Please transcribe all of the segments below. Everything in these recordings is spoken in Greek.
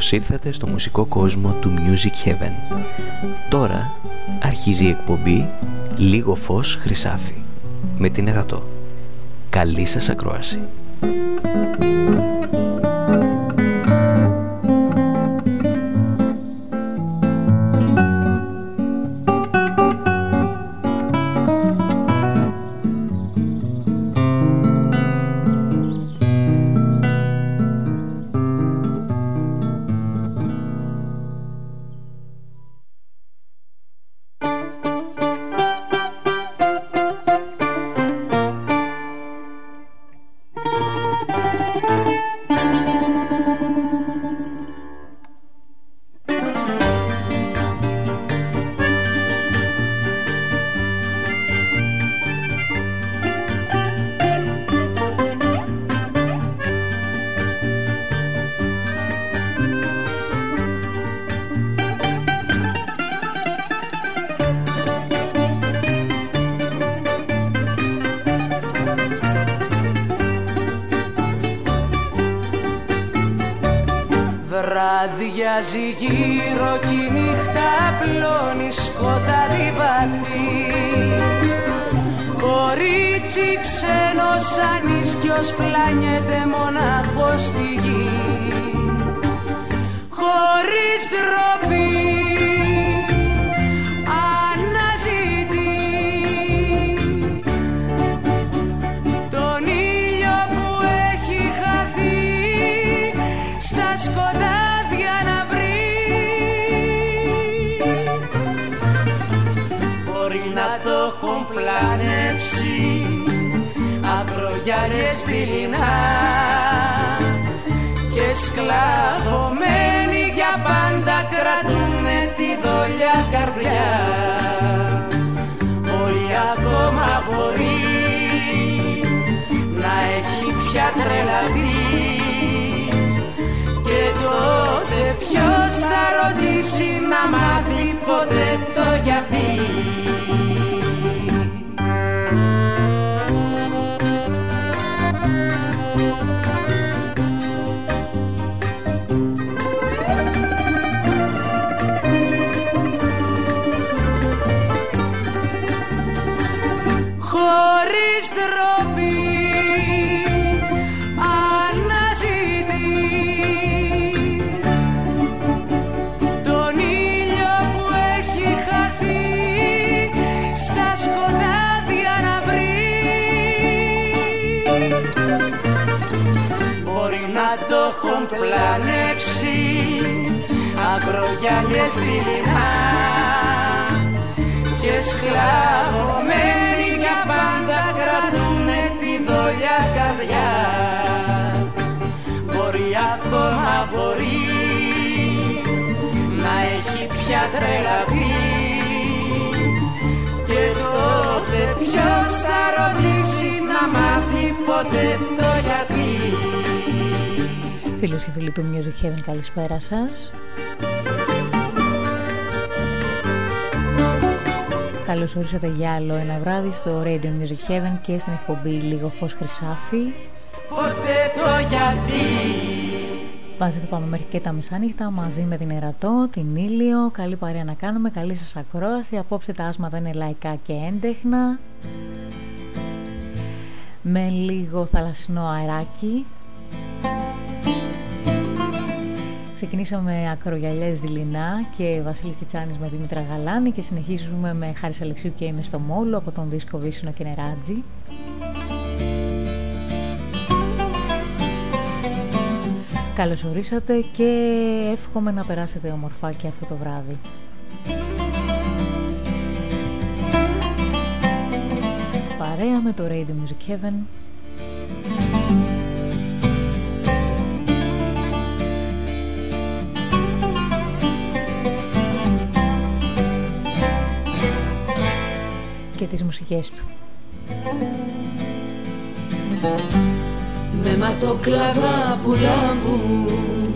καλώς ήρθατε στο μουσικό κόσμο του Music Heaven. Τώρα αρχίζει η εκπομπή «Λίγο φως χρυσάφι» με την Ερατό. Καλή σας ακρόαση. Πλανέψει αγρογιάλιες δειλινά και σκλαβωμένοι για πάντα κρατούνε τη δόλια καρδιά. Μπορεί ακόμα μπορεί να έχει πια τρελαθεί. Και τότε ποιος θα ρωτήσει να μάθει ποτέ το γιατί Φίλες και φίλοι του Music Heaven, καλησπέρα σας. Καλώς ορίσατε για άλλο ένα βράδυ στο Radio Music Heaven και στην εκπομπή Λίγο Φως Χρυσάφι. Ποτέ το γιατί; Μαζί θα πάμε μέχρι και τα μεσάνυχτα μαζί με την Ερατό, την Ήλιο. Καλή παρέα να κάνουμε, καλή σας ακρόαση. Απόψε τα άσματα είναι λαϊκά και έντεχνα. Με λίγο θαλασσινό αεράκι. Ξεκινήσαμε με ακρογιαλιές δειλινά και Βασίλης Τιτσάνης με Δημήτρα Γαλάνη και συνεχίζουμε με Χάρης Αλεξίου και είμαι στο Μόλο από τον δίσκο Βίσινο και Νεράτζι. Καλώς ορίσατε και εύχομαι να περάσετε ομορφά και αυτό το βράδυ. Παρέα με το Radio Music Heaven και τις μουσικές του. Με ματοκλαδά που λάμπουν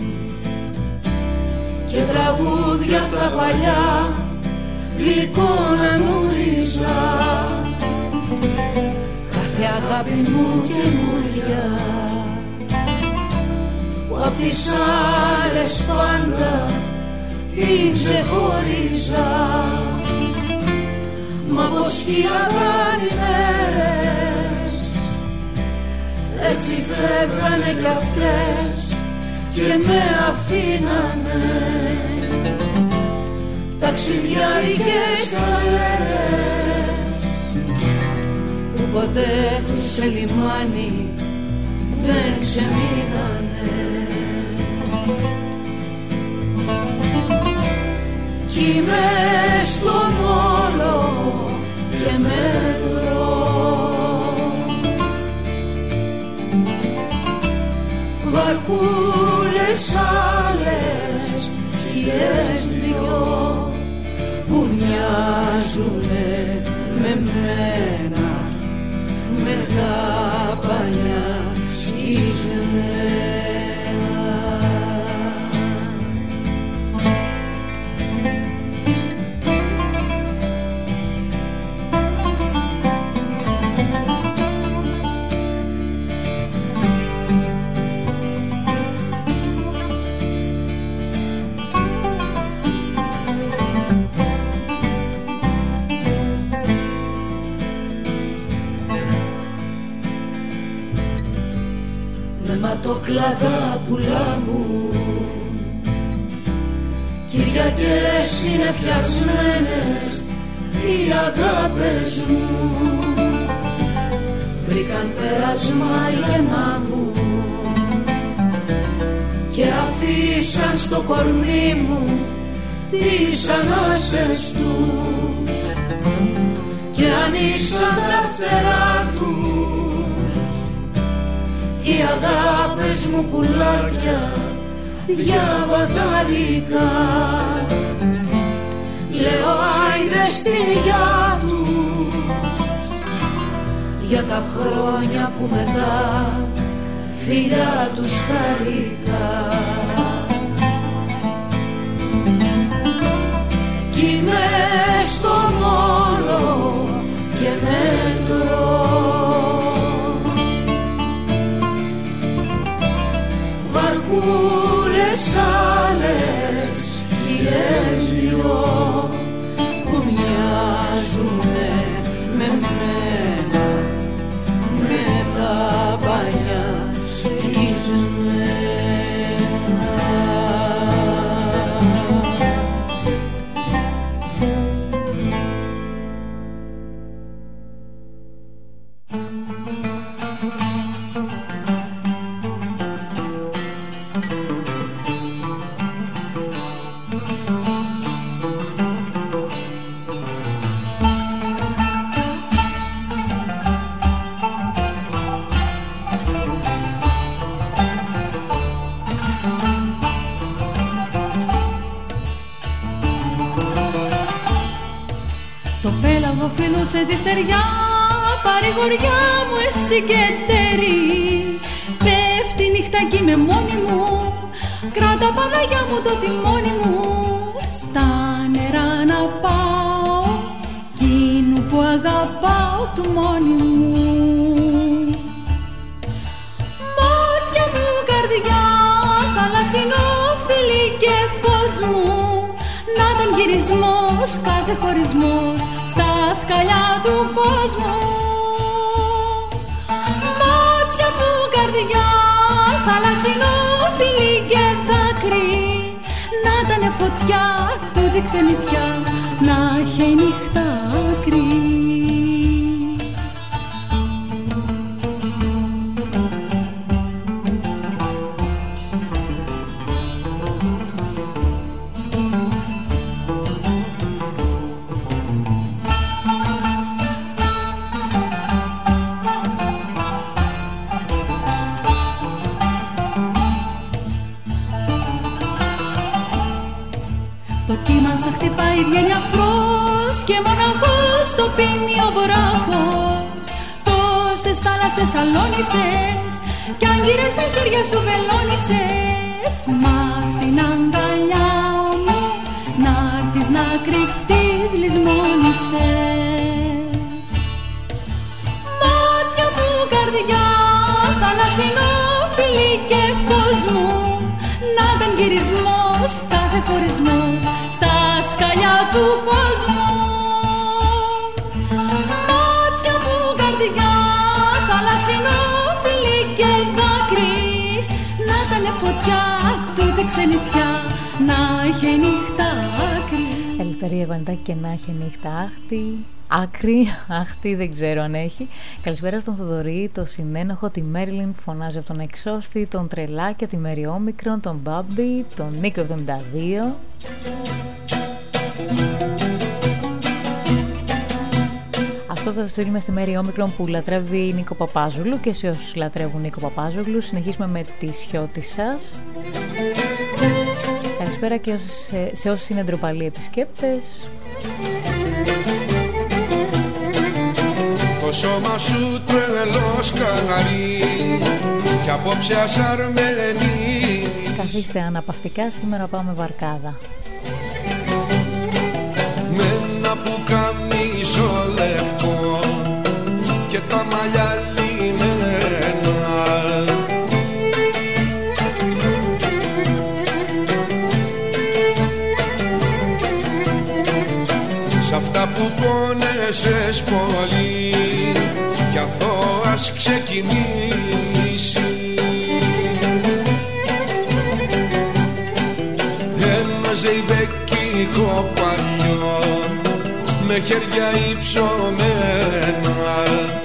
και τραγούδια τα παλιά γλυκό να γνωρίζα κάθε αγάπη μου καινούρια απ' τις άλλες πάντα την ξεχωρίζα Μα πως φύλαγαν οι μέρες. Έτσι φεύγανε κι αυτές και με αφήνανε. Ταξιδιάρικες καλές που ποτέ τους σε λιμάνι δεν ξεμείνανε. Κι είμαι στον όλο και μετρώ βαρκούλες άλλες χιλιές δυο που μοιάζουνε με μένα με τα παλιά σκισμένα είναι φτιασμένες οι αγάπες μου. Βρήκαν πέρασμα γεννά μου Και αφήσαν στο κορμί μου τις ανάσες τους. Και ανοίξαν τα φτερά οι αγάπες μου πουλάκια διαβαταρικά Λέω άιντε στην υγειά τους για τα χρόνια που μετά φιλιά τους χαρικά Κι είμαι στο μόνος και μετρώ βαρκούλες άλλες χιλιές μοιάζουνε με Κράτα Παναγιά μου το τιμόνι μου. Στα νερά να πάω Κίνου που αγαπάω του μόνη μου. Μάτια μου καρδιά Θαλασσινό φίλι και φως μου. Να τον γυρισμός κάθε χωρισμός σκαλιά του κόσμου. Μάτια μου καρδιά, θαλασσινό φιλί και δάκρυ Να ήταν φωτιά τούτη ξενιτιά, να έχει η νύχτα άκρη Πάει βγαίνει αφρός και μοναχός το πίνει ο βράχος. Τόσες θάλασσες αλώνησες κι αν γύρες τα χέρια σου βελώνησες Μα στην αγκαλιά μου να έρθεις να κρυφτείς λησμόνησες. Μάτια μου, καρδιά, θαλασσινό φιλί και φως μου. Να ήταν γυρισμός κάθε χωρισμός του κόσμου Μάτια μου καρδιά, θαλασσινό φιλί και δάκρυ Να ήταν φωτιά, τότε ξενιτιά, να είχε νύχτα άκρη Ελευθερία Βανιτάκη και να έχει νύχτα άχτη άκρη, άχτη δεν ξέρω αν έχει. Καλησπέρα στον Θοδωρή, το συνένοχο, τη Μέρλιν που φωνάζει από τον Εξώστη, τον Τρελάκια, τη Μέρι Όμικρον, τον Μπάμπι, τον Νίκο 72. Αυτό θα το στείλουμε στη Μέρη Όμικρον που λατρεύει Νίκο Παπάζουλου και σε όσους λατρεύουν Νίκο Παπάζουλου συνεχίσουμε με τη σιώτη σας. Καλησπέρα και σε, σε όσους είναι ντροπαλοί επισκέπτες. Το σώμα σου τρελός καναρί Κι απόψε ασαρμένη Καθίστε αναπαυτικά, σήμερα πάμε βαρκάδα Με ένα πουκαμίσο λευκό Και τα μαλλιά λιμένα. Σ' αυτά που πόνεσες πολύ κι αθώας ξεκινήσεις. Ένα ζεϊμπεκικό παλιό με χέρια υψωμένα. Ένα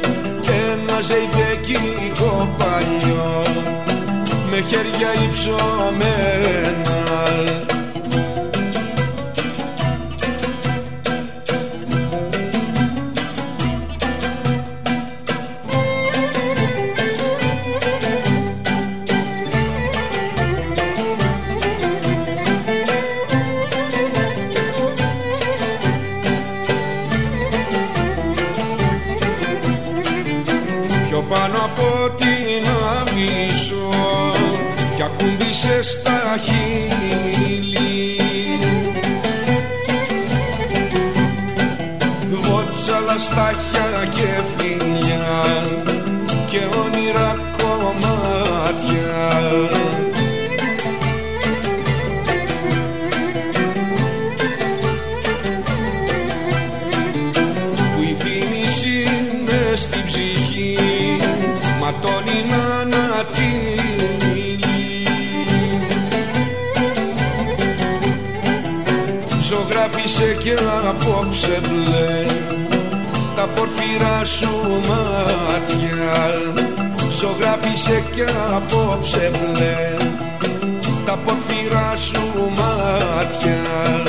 ζεϊμπεκικό παλιό με χέρια υψωμένα στάχια και φιλιά και όνειρα κομμάτια. Που η θύμηση είναι στην ψυχή ματώνει να ζωγράφισε και απόψε μπλε τα πορφυρά σου μάτια. Ζωγράφισε και απόψε μπλε τα πορφυρά σου μάτια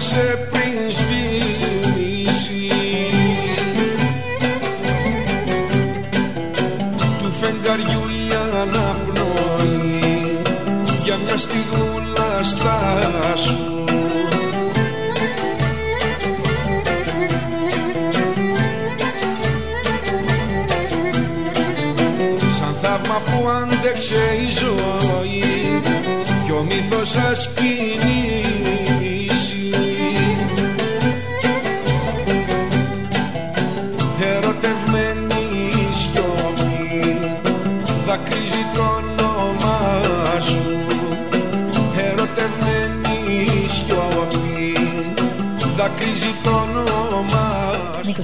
σε πριν σβήσει. Του φεγγαριού η αναπνοή για μια στιγμούλα στάσου σαν θαύμα που άντεξε η ζωή κι ο μύθος σας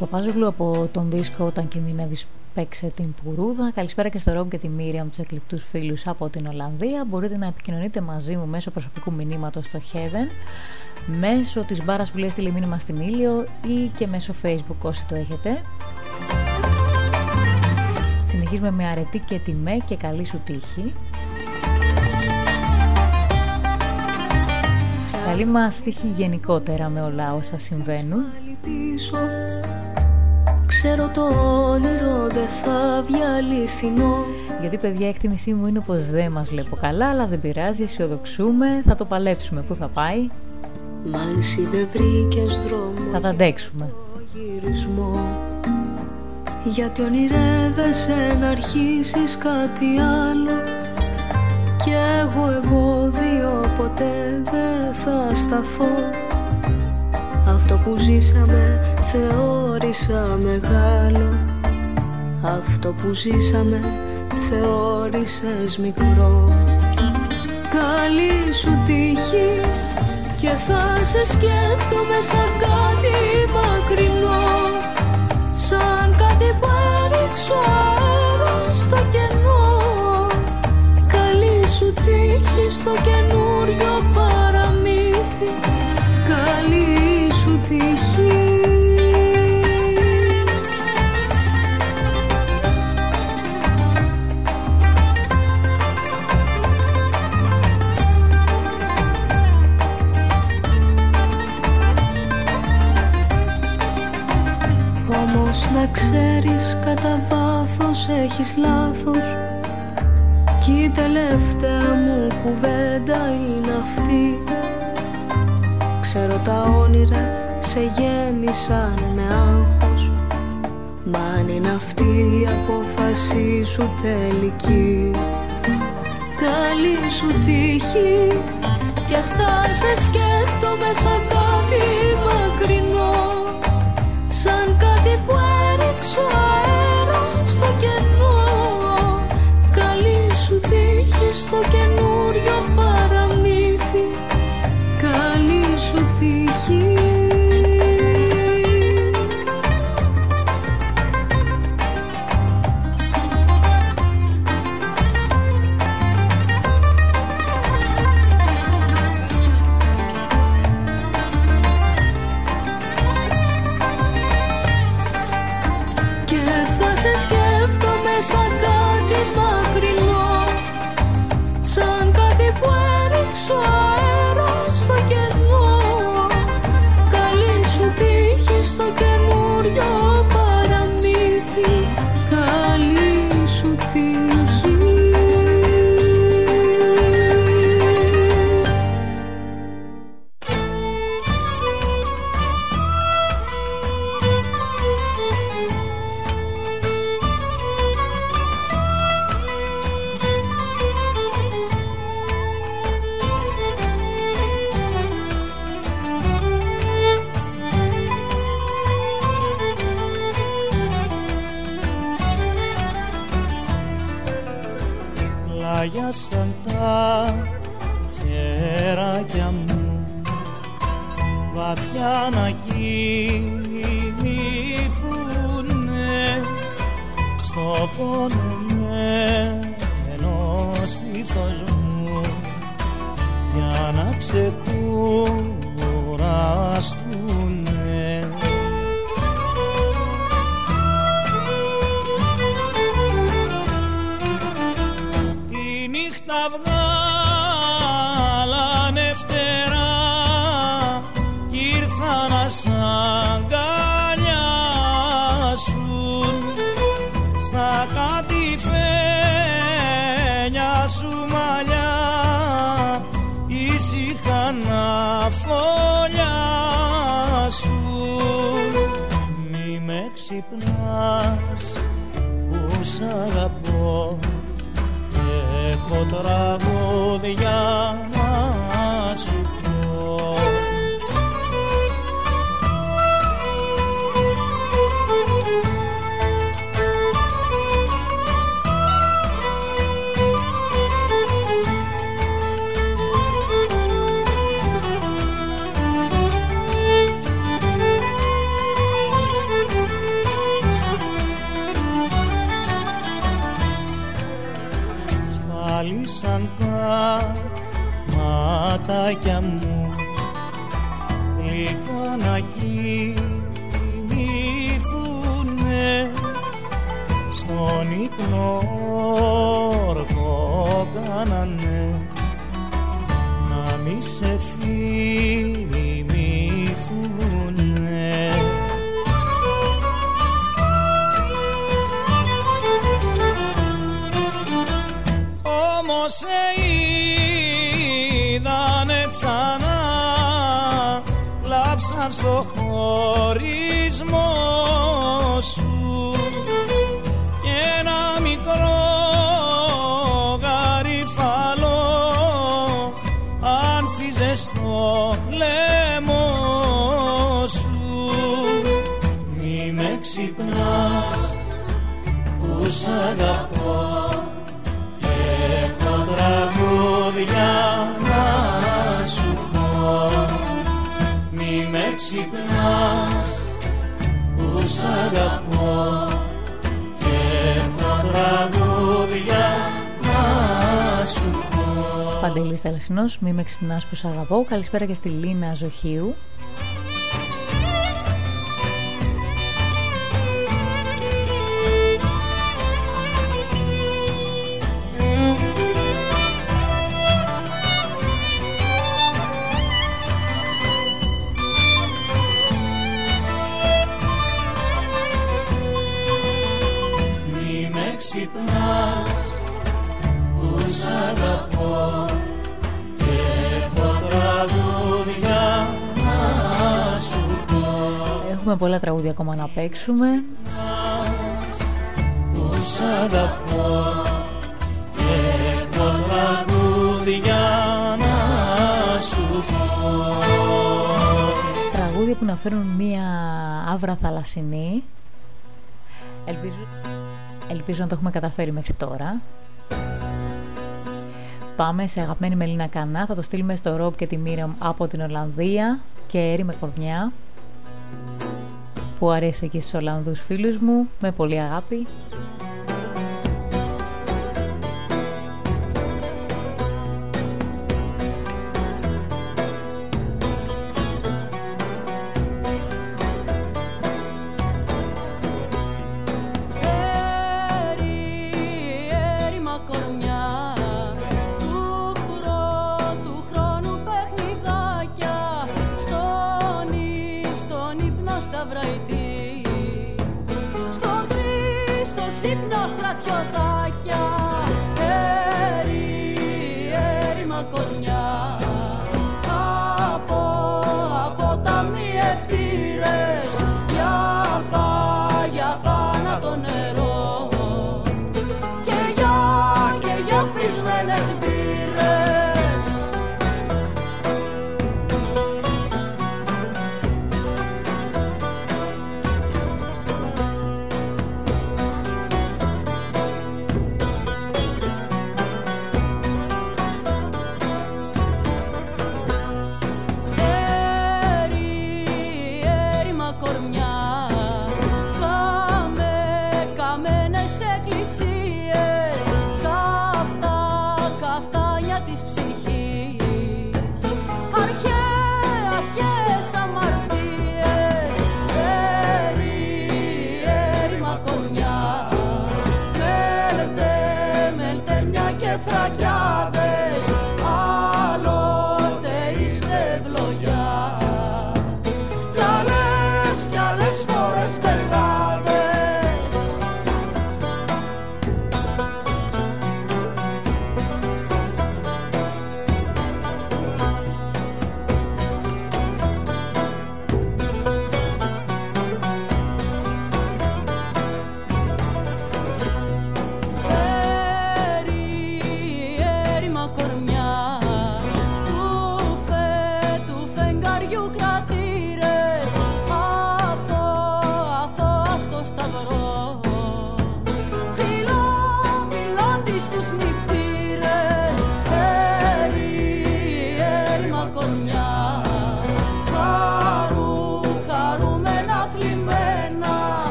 Παπάζογλου από τον δίσκο Όταν κινδυνεύεις παίξε την Πουρούδα. Καλησπέρα και στο Ρόγκ και τη Μύρια μου, τους εκλειπτούς φίλους από την Ολλανδία. Μπορείτε να επικοινωνείτε μαζί μου μέσω προσωπικού μηνύματος στο Heaven, μέσω της μπάρας που λέει στείλει μήνυμα στην ήλιο ή και μέσω Facebook όσοι το έχετε. Συνεχίζουμε με αρετή και τιμέ και καλή σου τύχη. Καλή μας τύχη γενικότερα με όλα όσα συμβαίνουν. Ξέρω το όνειρο δεν θα βγει αληθινό. Γιατί παιδιά η εκτίμησή μου είναι πως δεν μας βλέπω καλά Αλλά δεν πειράζει, αισιοδοξούμε, θα το παλέψουμε. Πού θα πάει; Μα εσύ δεν βρήκες δρόμο Θα τα αντέξουμε. ισχυρισμό γιατί ονειρεύεσαι να αρχίσεις κάτι άλλο κι εγώ εμπόδιο ποτέ δεν θα σταθώ. Αυτό που ζήσαμε θεώρησα μεγάλο. Αυτό που ζήσαμε θεώρησες μικρό. Καλή σου τύχη και θα σε σκέφτομαι σαν κάτι μακρινό. Σαν κάτι που έριξω τύχη στο καινούριο παραμύθι. Καλή σου τύχη. Να ξέρεις κατά βάθος έχεις λάθος. Κι η τελευταία μου κουβέντα είναι αυτή. Ξέρω τα όνειρα σε γέμισαν με άγχος. Μα αν είναι αυτή η απόφαση σου τελική Καλή σου τύχη. Και θα σε σκέφτομαι σαν κάτι μακρινό Σαν κάτι που που σ' αγαπώ. Καλησπέρα και στη Λίνα Ζωχίου ακόμα να παίξουμε. Τραγούδια που να φέρουν μία άβρα θαλασσινή. Ελπίζω, ελπίζω να το έχουμε καταφέρει μέχρι τώρα. Πάμε σε αγαπημένη Μελίνα Κανά. Θα το στείλουμε στο Ρόμπ και τη Μίραμ από την Ολλανδία και Έρη με κορμιά που αρέσει και στους Ολλανδούς φίλους μου με πολύ αγάπη κορμιά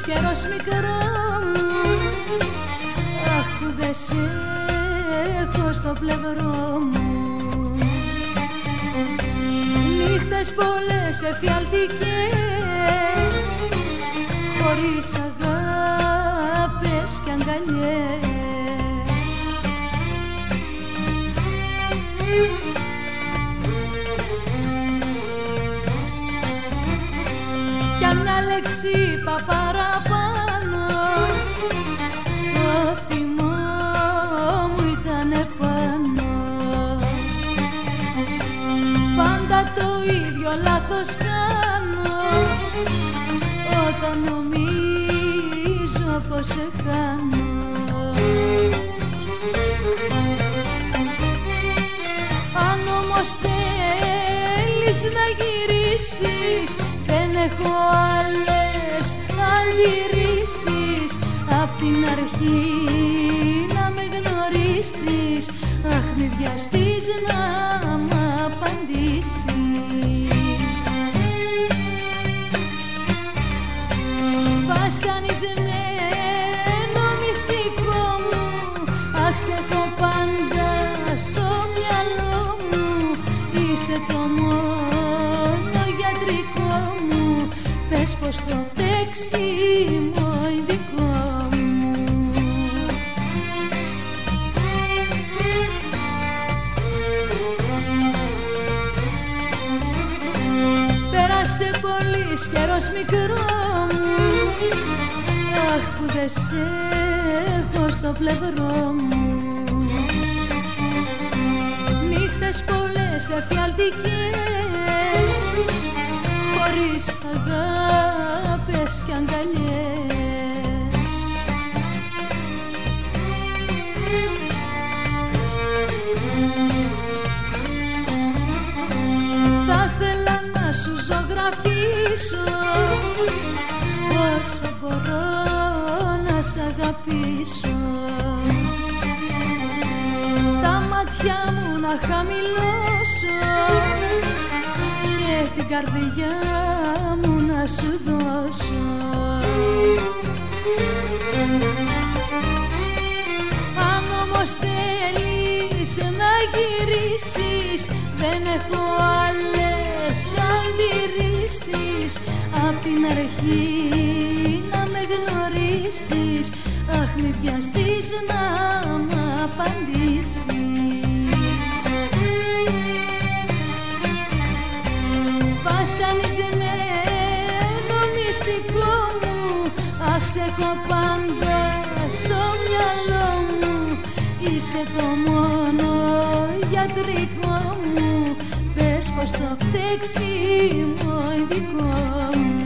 καιρός μικρό μου Αχ που δεν σε έχω στο πλευρό μου. Νύχτες πολλές εφιαλτικές Χωρίς αγάπες και αγκαλιές. Λέξη είπα παραπάνω. Στο θυμό μου ήταν πάνω πάντα το ίδιο λάθος κάνω. Όταν νομίζω πως σε χάνω. Αν όμως θέλεις να γυρίσεις δεν έχω άλλες αντιρρήσεις Απ' την αρχή να με γνωρίσεις. Αχ μη βιαστείς να μ' απαντήσεις. Βασανισμένο Πες πως το φταίξιμο δικό μου. Πέρασε πολύς καιρός μικρό μου. Αχ που δεν σε έχω στο πλευρό μου. Νύχτες πολλές εφιαλτικές χωρίς αγάπες και αγκαλιές. Θα ήθελα να σου ζωγραφίσω όσο μπορώ να σ' αγαπήσω. Τα μάτια μου να χαμηλώσω και την καρδιά μου να σου δώσω. Αν όμως θέλεις να γυρίσεις δεν έχω άλλες αντιρρήσεις. Απ' την αρχή να με γνωρίσεις Αχ μη βιαστείς να μ' απαντήσεις βασανισμένο μυστικό μου. Αχ σε έχω πάντα στο μυαλό μου. Είσαι το μόνο γιατρικό μου. Πες πως το φταίξιμο δικό μου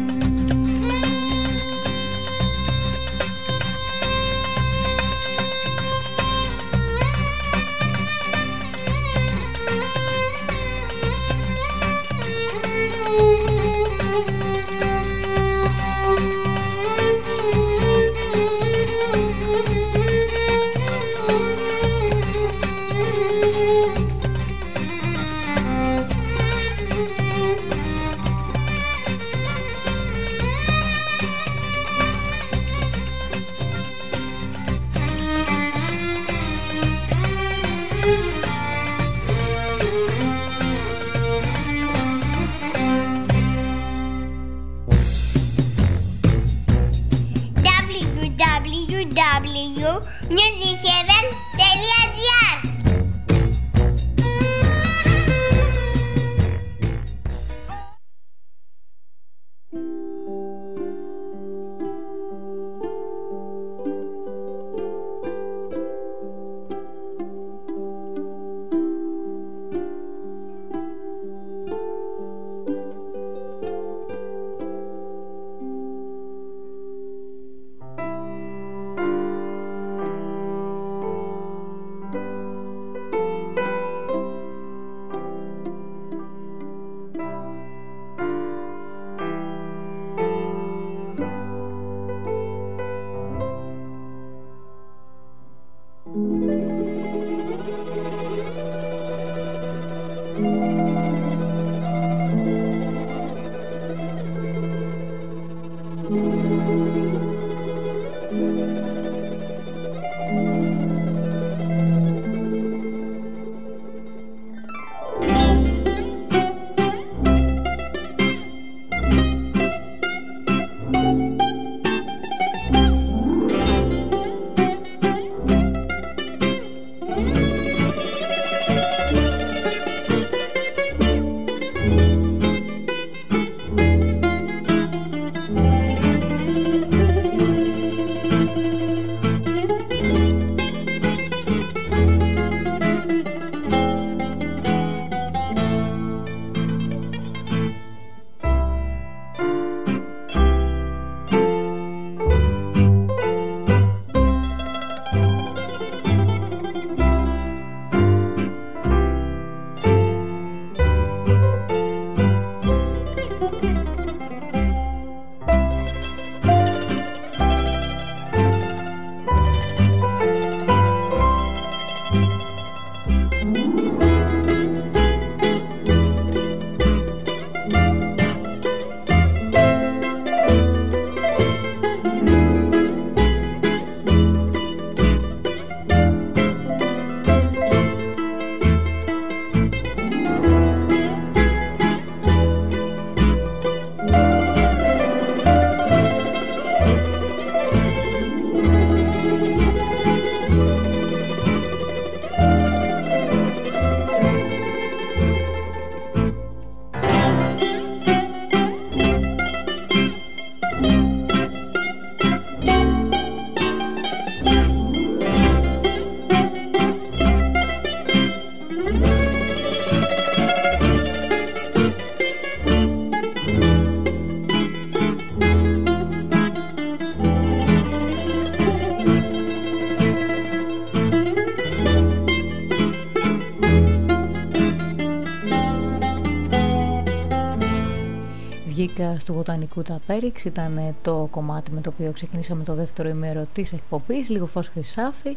Βγήκα στο Βοτανικού τα Πέριξ, ήταν το κομμάτι με το οποίο ξεκινήσαμε το δεύτερο ημέρο της εκπομπής, λίγο φως χρυσάφι.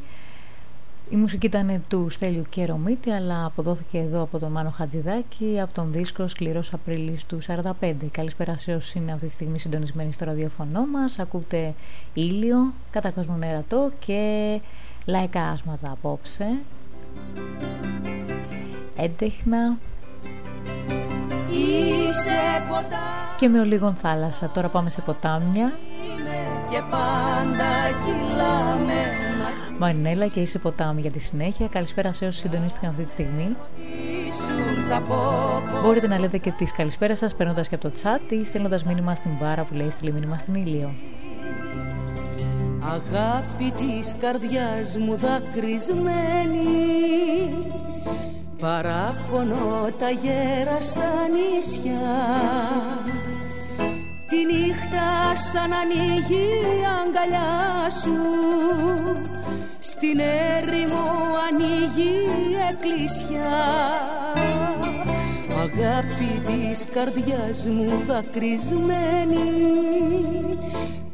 Η μουσική ήταν του Στέλιου Κερομίτη, αλλά αποδόθηκε εδώ από τον Μάνο Χατζηδάκη από τον δίσκο Σκληρός Απρίλης του 45. Καλησπέρα σε όσους είναι αυτή τη στιγμή συντονισμένοι στο ραδιοφωνό μας. Ακούτε ήλιο, κατά κόσμο νερατό και λαϊκά άσματα απόψε. Έντεχνα, και με ολίγων θάλασσα. Τώρα πάμε σε ποτάμια. Και πάντα Μαρινέλα και είσαι ποτάμι για τη συνέχεια. Καλησπέρα σε όσους συντονίστηκαν αυτή τη στιγμή. Μπορείτε να λέτε και τις καλησπέρα σας παίρνοντα και από το chat ή στέλνοντας μήνυμα στην μπάρα που λέει στείλει μήνυμα στην ήλιο. Αγάπη της καρδιάς μου δακρυσμένη Παράπονο τα γέρα στα νησιά. Τη νύχτα σαν ανοίγει η αγκαλιά σου. Στην έρημο ανοίγει η εκκλησιά. Αγάπη της καρδιάς μου δακρυσμένη.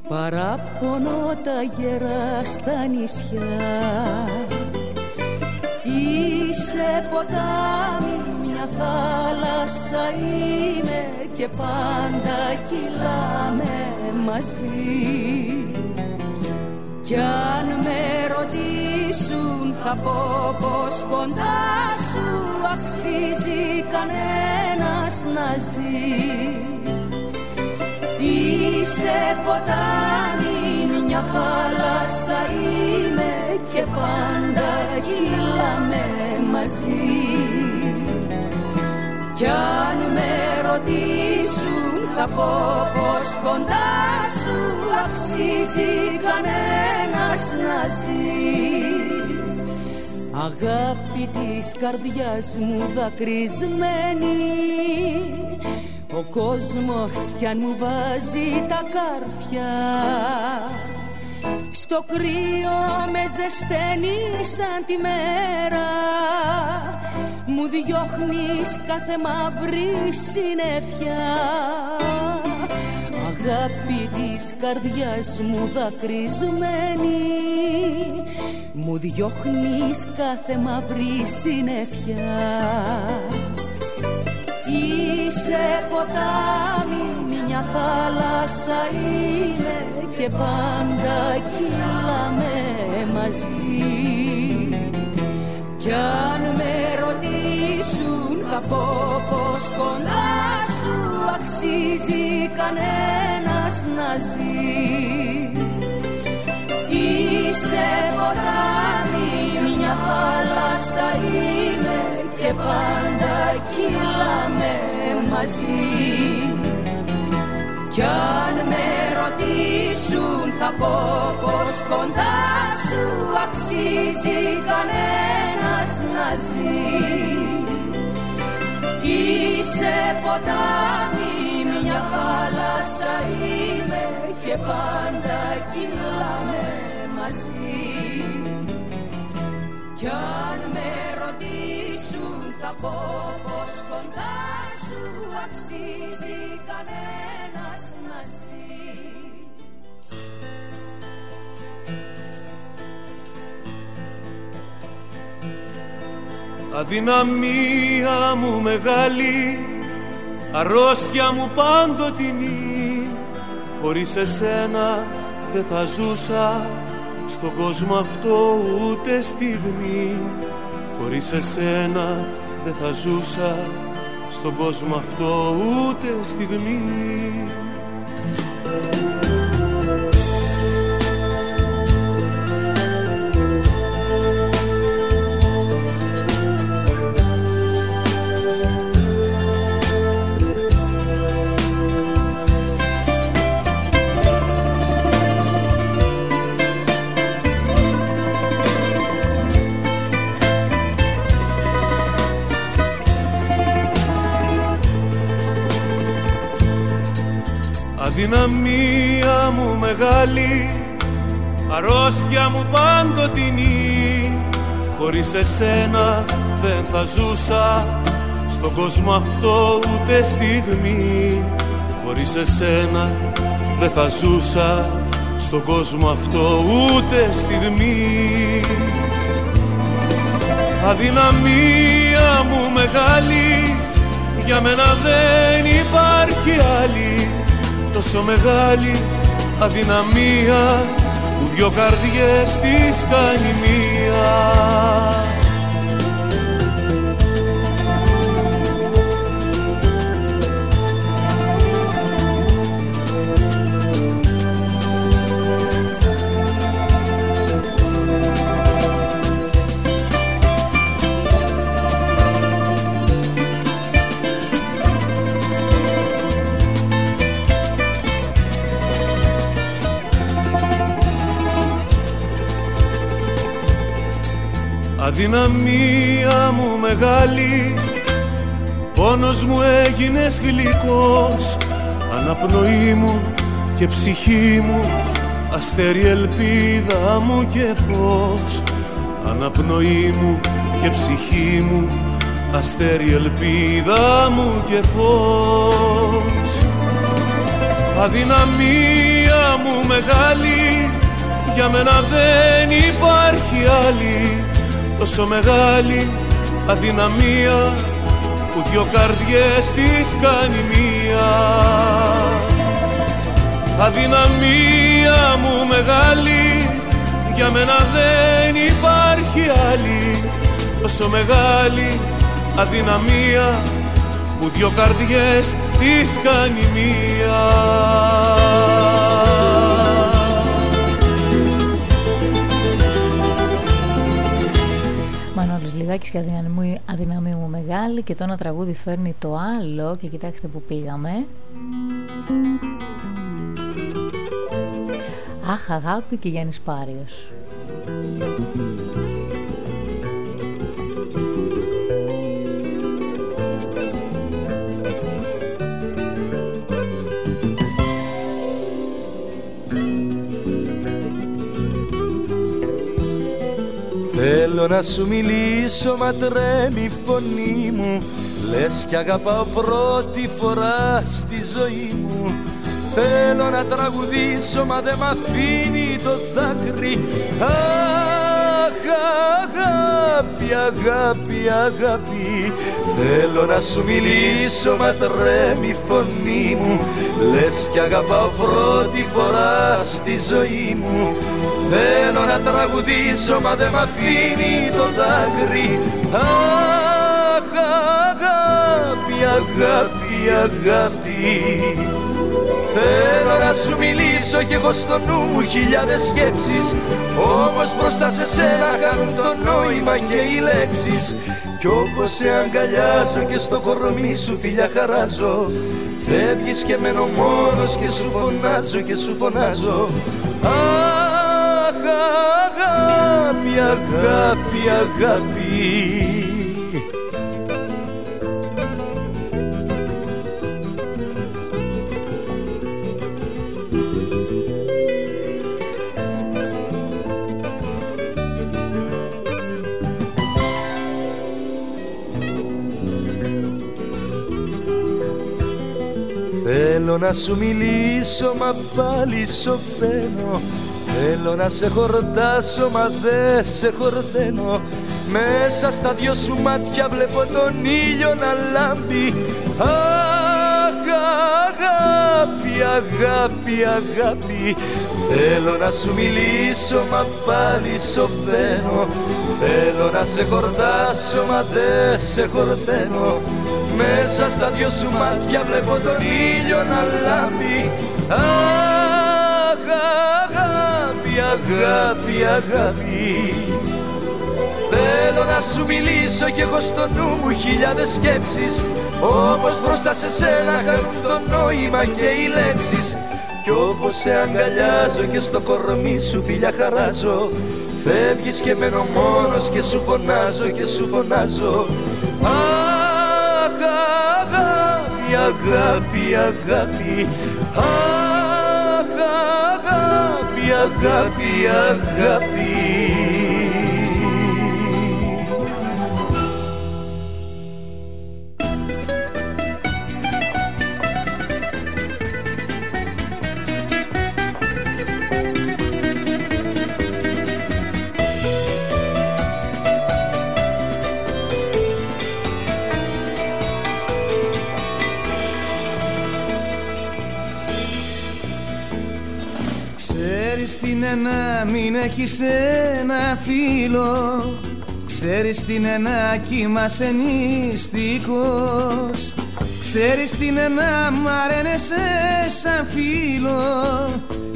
Παράπονο τα γέρα στα νησιά Είσαι ποτάμι, μια θάλασσα είμαι και πάντα κυλάμε μαζί. Κι αν με ρωτήσουν θα πω πως κοντά σου αξίζει κανένας να ζει. Είσαι ποτάμι, μια θάλασσα είμαι και πάντα κυλάμε μαζί. Κι αν με ρωτήσουν θα πω πως κοντά σου αξίζει κανένας να ζει. Αγάπη της καρδιάς μου δακρυσμένη ο κόσμος κι αν μου βάζει τα κάρφια στο κρύο με ζεσταίνει σαν τη μέρα. Μου διώχνεις κάθε μαύρη συννεφιά. Αγάπη της καρδιάς μου δακρυσμένη. Μου διώχνεις κάθε μαύρη συννεφιά. Είσαι ποτάμι, μια θάλασσα είναι και πάντα κυλάμε μαζί. Κι αν με ρωτήσουν θα πω πως κοντά σου αξίζει κανένας να ζει. Είσαι ποτάμι, μια θάλασσα είναι και πάντα κυλάμε μαζί κι αν με ρωτήσουν θα πω πως κοντά σου αξίζει κανένας να ζει. Είσαι ποτάμι, μια θάλασσα είμαι και πάντα κυλάμε μαζί. Κι αν με ρωτήσουν θα πω πως κοντά σου αξίζει κανένας Αδυναμία μου μεγάλη, αρρώστια μου πάντοτινή Χωρίς εσένα δεν θα ζούσα στον κόσμο αυτό ούτε στιγμή. Χωρίς εσένα δεν θα ζούσα στον κόσμο αυτό ούτε στιγμή αδυναμία μου μεγάλη αρρώστια μου πάντοτινή. Χωρίς εσένα δεν θα ζούσα στον κόσμο αυτό ούτε στιγμή. Χωρίς εσένα δεν θα ζούσα στον κόσμο αυτό ούτε στιγμή. Αδυναμία μου μεγάλη για μένα δεν υπάρχει άλλη τόσο μεγάλη αδυναμία που δυο καρδιές της κάνει μία αδυναμία μου μεγάλη. Πόνος μου έγινες γλυκός Αναπνοή μου και ψυχή μου Αστέρι ελπίδα μου και φως. Αναπνοή μου και ψυχή μου Αστέρι ελπίδα μου και φως. Αδυναμία μου μεγάλη Για μένα δεν υπάρχει άλλη τόσο μεγάλη αδυναμία που δυο καρδιές της κάνει μία. Αδυναμία μου μεγάλη για μένα δεν υπάρχει άλλη. Τόσο μεγάλη αδυναμία που δυο καρδιές της κάνει μία Μανώλης και αδυναμή, αδυναμή μου μεγάλη και το ένα τραγούδι φέρνει το άλλο και κοιτάξτε που πήγαμε. Αχ αγάπη και Γιάννης Πάριος Θέλω να σου μιλήσω μα τρέμει η φωνή μου. Λες κι αγαπάω πρώτη φορά στη ζωή μου. Θέλω να τραγουδήσω μα δεν μ' αφήνει το δάκρυ. Αχ αγάπη, αγάπη, αγάπη Θέλω να σου μιλήσω μα τρέμει η φωνή μου. Λες κι αγαπάω πρώτη φορά στη ζωή μου. Θέλω να τραγουδήσω μα δεν μ' αφήνει το δάκρυ. Αχ αγάπη, αγάπη, αγάπη. Θέλω να σου μιλήσω κι εγώ στο νου μου χιλιάδες σκέψεις. Όμως μπροστά σε σένα χάνουν το νόημα και οι λέξεις Κι όπως σε αγκαλιάζω και στο κορμί σου φιλιά χαράζω. Φεύγεις και μένω μόνος και σου φωνάζω και σου φωνάζω. Αγάπη, αγάπη, αγάπη να σου μιλήσω μα πάλι σωπαίνω Θέλω να σε χορτάσω μα δεν σε χορταίνω. Μέσα στα δυο σου μάτια βλέπω τον ήλιο να λάμπει. Αχ, αγάπη, αγάπη, αγάπη. Θέλω να σου μιλήσω μα πάλι σωπαίνω Θέλω να σε χορτάσω μα δεν σε χορταίνω Μέσα στα δυο σου μάτια βλέπω τον ήλιο να λάμπει. Αχ, αγάπη, αγάπη Θέλω να σου μιλήσω κι εγώ στο νου μου χιλιάδες σκέψεις. Όπως μπροστά σε σένα χαρούν το νόημα και οι λέξεις. Κι όπως σε αγκαλιάζω και στο κορμί σου φιλιά χαράζω. Φεύγεις και μένω μόνος και σου φωνάζω και σου φωνάζω. Αχ, αγάπη, αγάπη, αγάπη Αχ, αγάπη, αγάπη, αγάπη να μην έχεις ένα φίλο. Ξέρεις τι είναι να κοιμάσαι νηστικός. Ξέρεις τι είναι να μ' αρένεσαι σαν φίλο.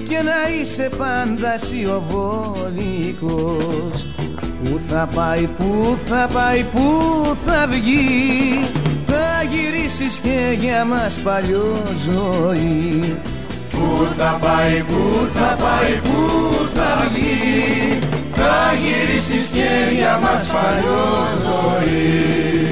Και να είσαι πάντα σιωβολικός Πού θα πάει, πού θα πάει, πού θα βγει. Θα γυρίσεις και για μας παλιό ζωή Πού θα πάει, πού θα πάει, πού θα βγει Θα γυρίσεις και για μας παλιό ζωή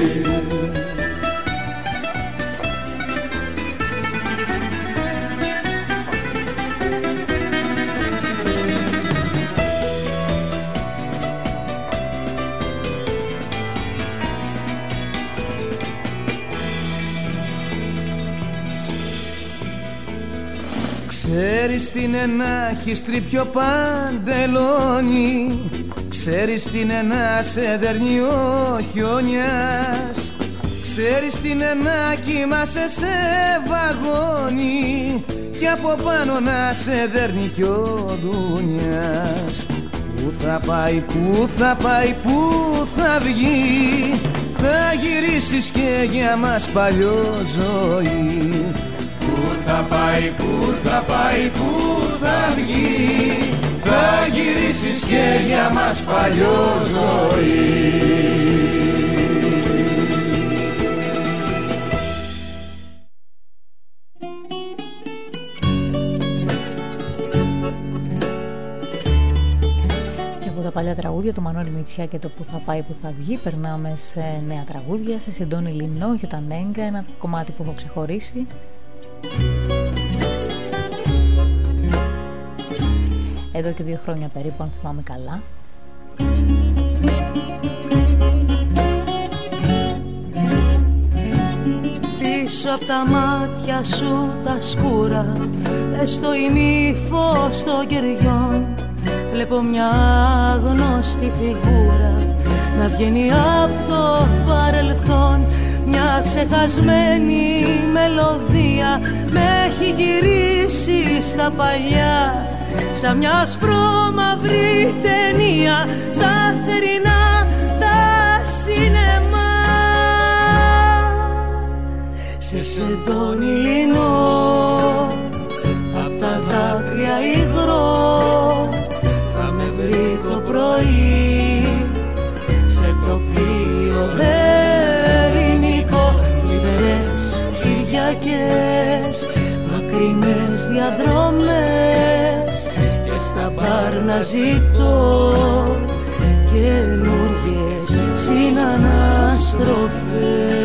Ξέρεις τι είναι να έχεις τρίπιο παντελόνι. Ξέρεις τι είναι να σε δερνεί ο χιόνιας. Ξέρεις τι είναι να κοιμάσαι σε βαγόνι. Κι από πάνω να σε δέρνει κι ο δουνιάς Πού θα πάει, πού θα πάει, πού θα βγει. Θα γυρίσεις και για μας παλιό ζωή θα πάει, πού θα πάει, πού θα βγει Θα γυρίσεις και για μας παλιό ζωή παλιά τραγούδια, το Μανώλη Μητσιά και το Που θα πάει, που θα βγει. Περνάμε σε νέα τραγούδια, σε Συντώνη Λινό, Γιωτανέγκα, ένα κομμάτι που έχω ξεχωρίσει. Εδώ και δύο χρόνια περίπου, αν θυμάμαι καλά. Πίσω από τα μάτια σου τα σκούρα στο ημίφο στο κεριό Βλέπω μια γνωστή φιγούρα Να βγαίνει από το παρελθόν μια ξεχασμένη μελωδία. Με έχει γυρίσει στα παλιά σαν μια σπρώμαυρη ταινία. Στα θερινά τα σινεμά. Σε σεντόνι λινό απ' τα δάκρυα υγρό διαδρομές και στα μπαρ να ζητώ καινούργιες συναναστροφές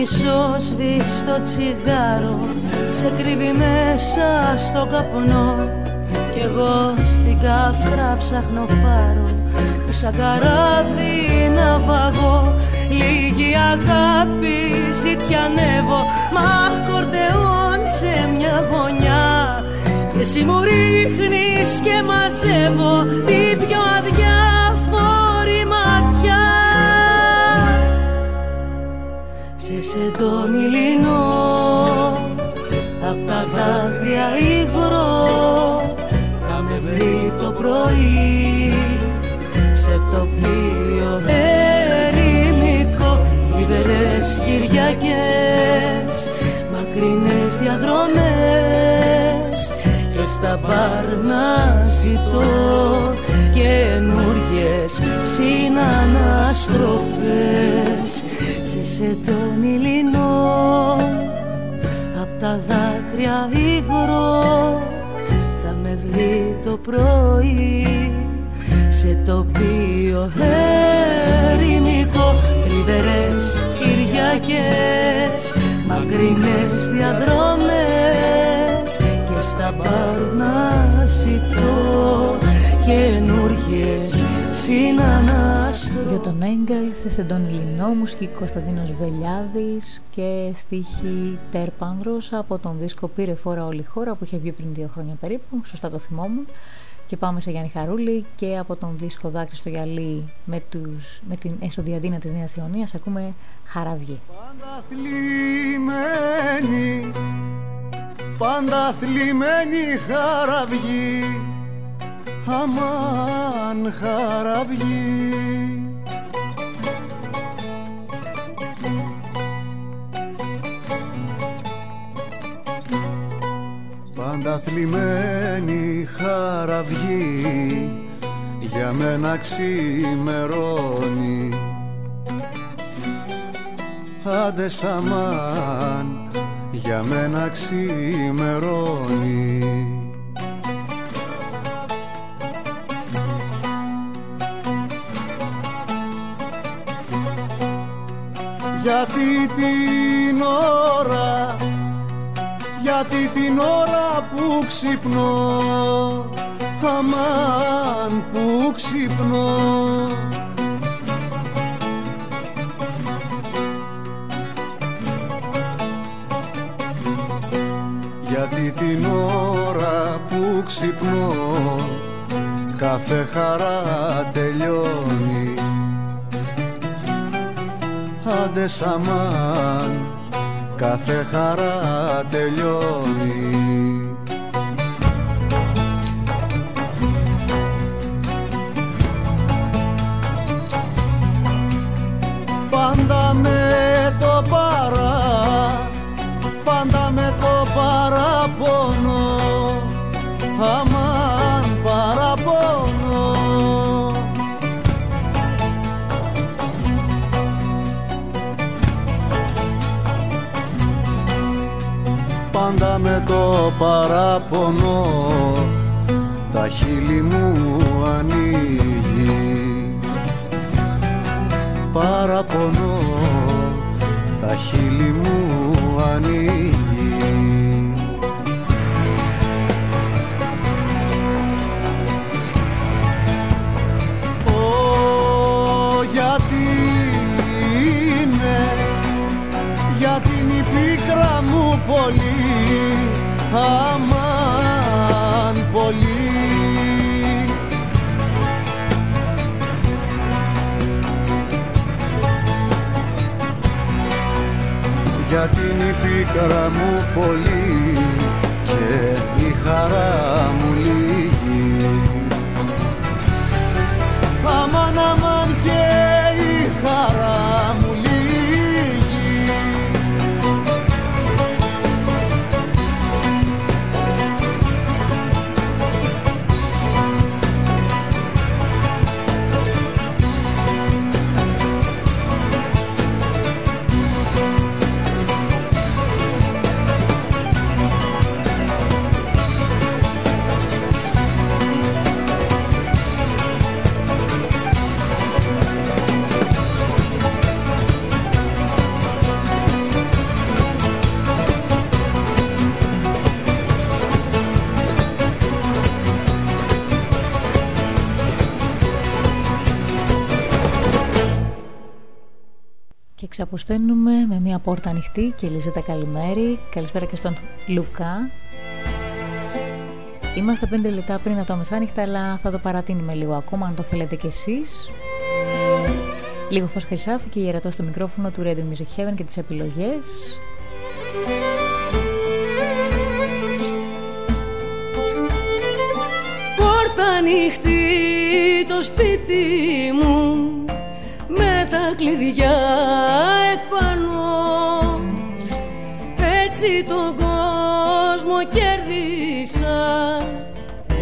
μισό σβήστο τσιγάρο σε κρύβει μέσα στο καπνό. Κι εγώ στην κάφτρα ψάχνω φάρο που σαν καράβι να βαγώ. Λίγη αγάπη ζητιανεύω μα κορτεόν σε μια γωνιά. Και εσύ μου ρίχνεις και μαζεύω την πιο αδιάφορη σε τον Ιλινό. Απ' τα δάκρυα υγρό θα με βρει το πρωί. Σε τοπίο ερημικό Λιβερές Κυριακές μακρινές διαδρομές. Και στα μπαρ να ζητώ καινούριες συναναστροφές σε τον Ιλινό Απ' τα δάκρυα υγρό Θα με βρει το πρωί. Σε τοπίο ερημικό Θλιβερές Κυριακές Μακρινές διαδρομές Και στα μπαρ να ζητώ Καινούργιες Για τον Έγκα, σε Σεντόνι Λινό, μουσική Κωνσταντίνος Βελιάδης και στίχη Τέρ Πάνδρος από τον δίσκο Πήρε φόρα όλη η χώρα που είχε βγει πριν δύο χρόνια περίπου, σωστά το θυμόμουν. Και πάμε σε Γιάννη Χαρούλη και από τον δίσκο Δάκρυ στο γυαλί με, τους, με την εσωδιαδίνα της Νέας Ιωνίας ακούμε Χαραυγή. Πάντα θλιμμένη, πάντα θλιμμένη χαραυγή αμάν χαραυγή Πάντα θλιμμένη χαραυγή για μένα ξημερώνει. Άντε σαμάν για μένα ξημερώνει. Γιατί την ώρα γιατί την ώρα που ξυπνώ αμάν που ξυπνώ. Γιατί την ώρα που ξυπνώ κάθε χαρά τελειώνει. Άντε σαμάν κάθε χαρά τελειώνει. Πάντα με το παρά, πάντα με το παραπονό το παράπονο. Τα χείλη μου ανοίγει. Παραπονό τα χείλη μου ανοίγει. Ω, γιατί είναι γιατί είναι η πίκρα μου πολύ αμάν πολύ. Γιατί είναι η πίκρα μου πολύ και η χαρά μου λίγη. Αμάν αμάν Και ξαποσταίνουμε με μια πόρτα ανοιχτή και Ελίζετα καλημέρι. Καλησπέρα και στον Λουκά. Είμαστε πέντε λεπτά πριν από τα μεσάνυχτα, αλλά θα το παρατείνουμε λίγο ακόμα, αν το θέλετε κι εσείς. Λίγο φως χρυσάφι και ιερατό στο μικρόφωνο του Radio Music Heaven και τις επιλογές. Πόρτα ανοιχτή το σπίτι μου με τα κλειδιά επάνω. Έτσι τον κόσμο κέρδισα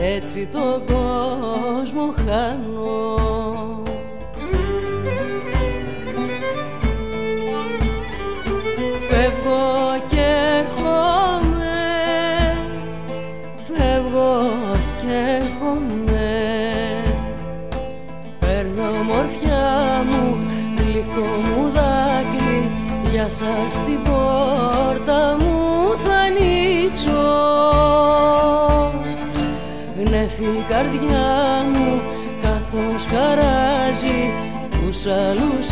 έτσι τον κόσμο χάνω Για σας την πόρτα μου θα ανοίξω. Γνέφει η καρδιά μου, καθώς χαράζει τους άλλους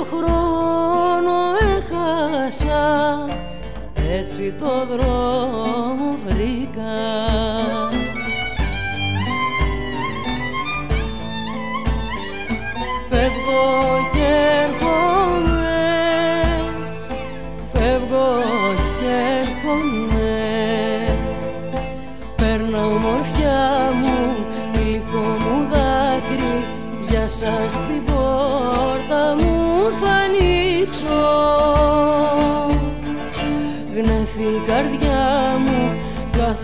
το χρόνο έχασα έτσι το δρόμο βρήκα. Φεύγω και έρχομαι φεύγω και έρχομαι. Παίρνω ομορφιά μου γλυκό μου δάκρυ για σας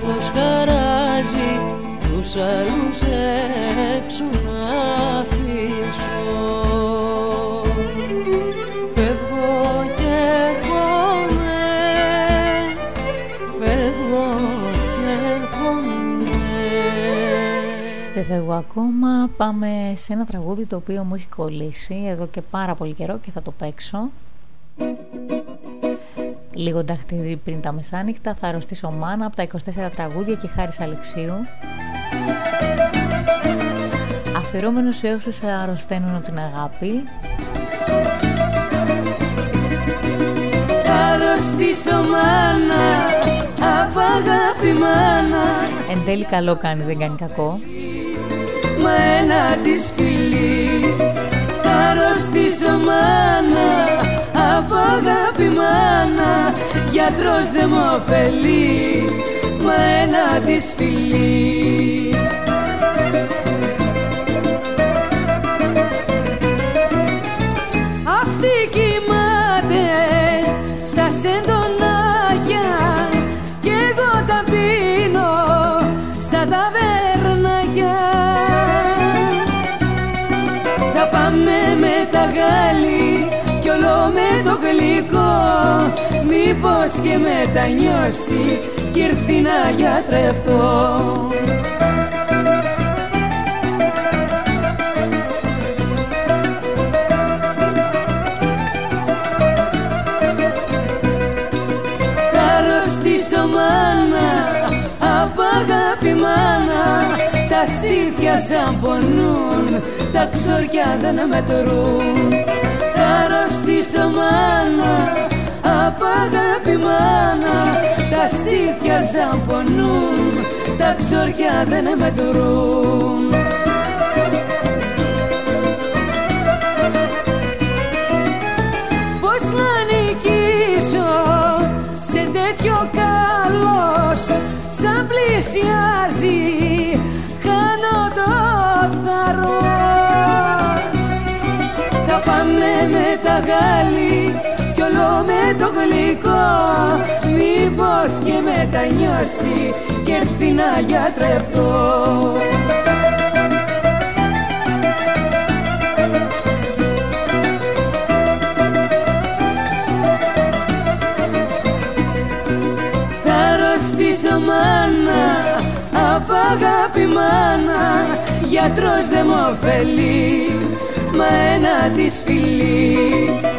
καθώς χαράζει τους άλλους έξω να αφήσω Φεύγω και έρχομαι Φεύγω και έρχομαι Δεν φεύγω ακόμα, πάμε σε ένα τραγούδι το οποίο μου έχει κολλήσει εδώ και πάρα πολύ καιρό και θα το παίξω. Λίγο νταχτήρι πριν τα μεσάνυχτα θα αρρωστήσω μάνα από τα 24 τραγούδια και χάρη Αλεξίου. Αφιερώμενος σε όσους αρρωσταίνουν την αγάπη. Θα αρρωστήσω μάνα, από αγάπη μάνα Εν τέλει καλό κάνει, δεν κάνει κακό. Μα ένα της φιλί Θα αρρωστήσω μάνα Από αγάπη μάνα Γιατρός δεν μ' ωφελεί Μα ένα της φιλί Μήπως και μετανιώσει κι ήρθει να γιατρευτώ. Θα αρρωστήσω μάνα από αγάπη μάνα Τα στήθια σαν πονούν τα ξοριά δεν μετρούν. Θα αρρωστήσω μάνα από αγάπη μάνα. Τα στήθια σαν πονούν τα ξοριά δεν μετρούν Πώς να νικήσω σε τέτοιο καλός Σαν πλησιάζει χάνω το θαρρός Θα πάμε με τα γάλη κι όλο με το γλυκό. Μήπως και μετανιώσει και έρθει να γιατρευτώ. Θα αρρωστήσω μάνα από αγάπη μάνα. Γιατρός δεν μ' ωφελεί μα ένα της φιλί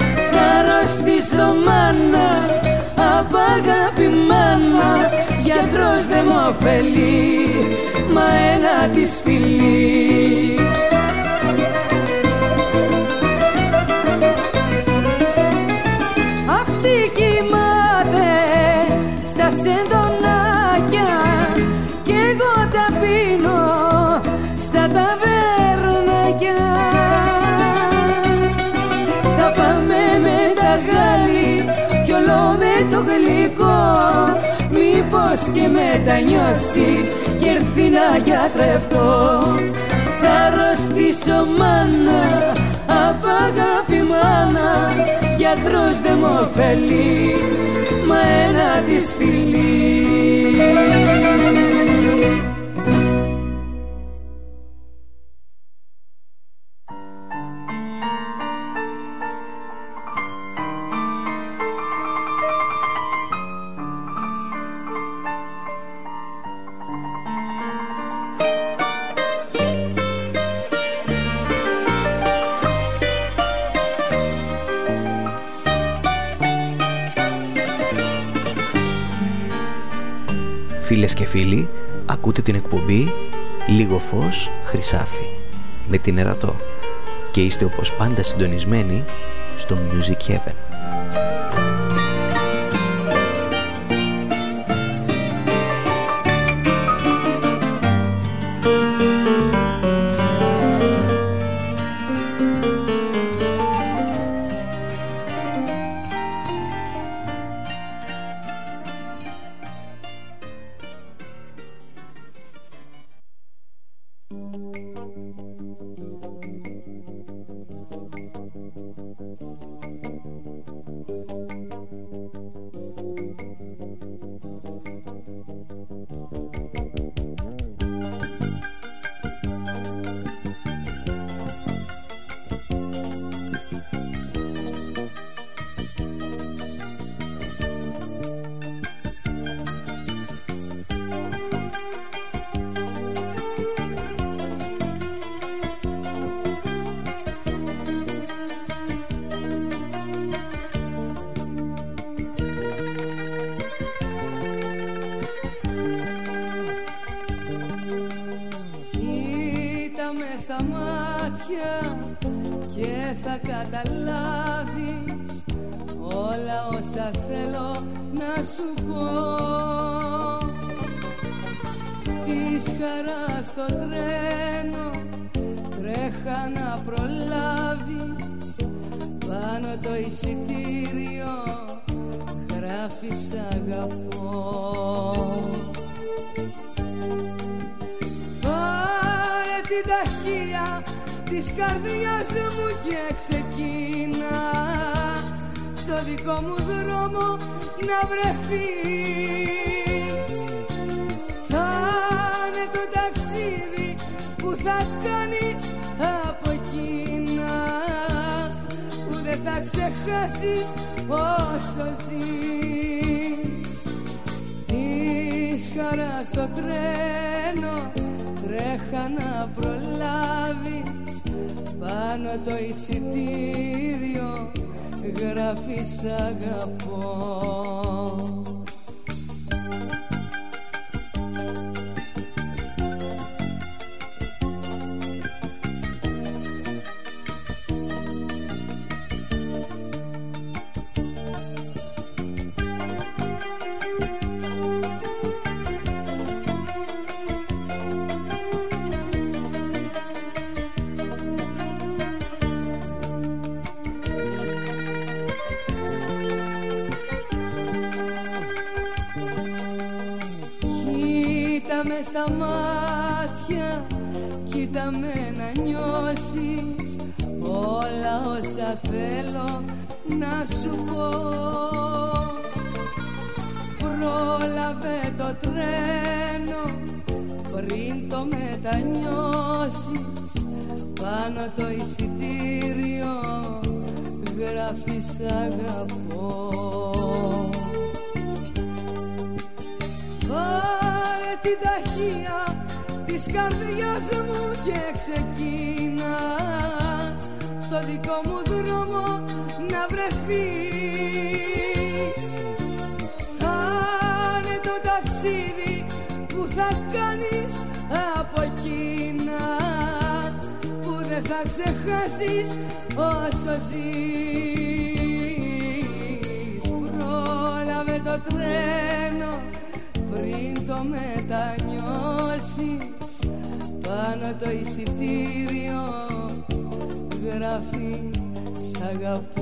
Θα αρρωστήσω μάνα από αγάπη μάνα Γιατρός δεν μ' ωφελεί μα ένα της φιλί Αυτή κοιμάται στα σεντονάκια το γλυκό. Μήπως και μετανιώσει κι έρθει να γιατρευτώ. Θα αρρωστήσω μάνα από αγάπη μάνα. Γιατρός δεν μ' ωφελεί Μα ένα της φιλή φίλοι, ακούτε την εκπομπή «Λίγο φως, χρυσάφι» με την Ερατό και είστε όπως πάντα συντονισμένοι στο Music Heaven. τα μάτια. Κοίτα με να νιώσεις Όλα όσα θέλω να σου πω. Πρόλαβε το τρένο Πριν το μετανιώσεις. Πάνω το εισιτήριο Γράφεις αγαπώ. της καρδιάς μου και ξεκίνα στο δικό μου δρόμο να βρεθείς. Θα το ταξίδι που θα κάνεις από εκείνα που δεν θα ξεχάσεις όσο ζεις. Πρόλαβε το τρένο να το εισιτήριο γράφει σ' αγαπώ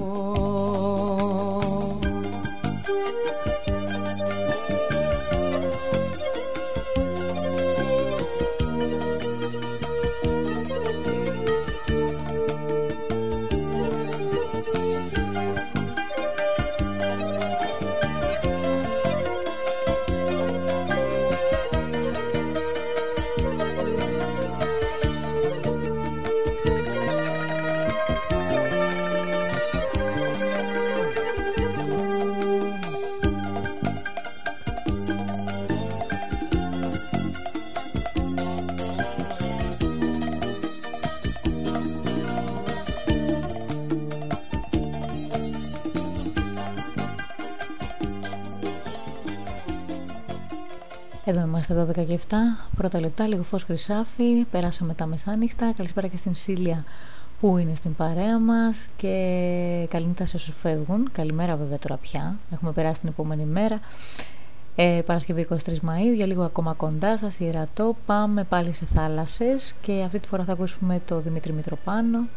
είμαστε 12 και 7, πρώτα λεπτά, λίγο φως χρυσάφι, περάσαμε τα μεσάνυχτα, καλησπέρα και στην Σίλια που είναι στην παρέα μας και καλή νύχτα σε όσους φεύγουν, καλημέρα βέβαια τώρα πια, έχουμε περάσει την επόμενη μέρα. Ε, Παρασκευή 23 Μαΐου, για λίγο ακόμα κοντά σας, Ιερατό, πάμε πάλι σε θάλασσες και αυτή τη φορά θα ακούσουμε το Δημήτρη Μητροπάνο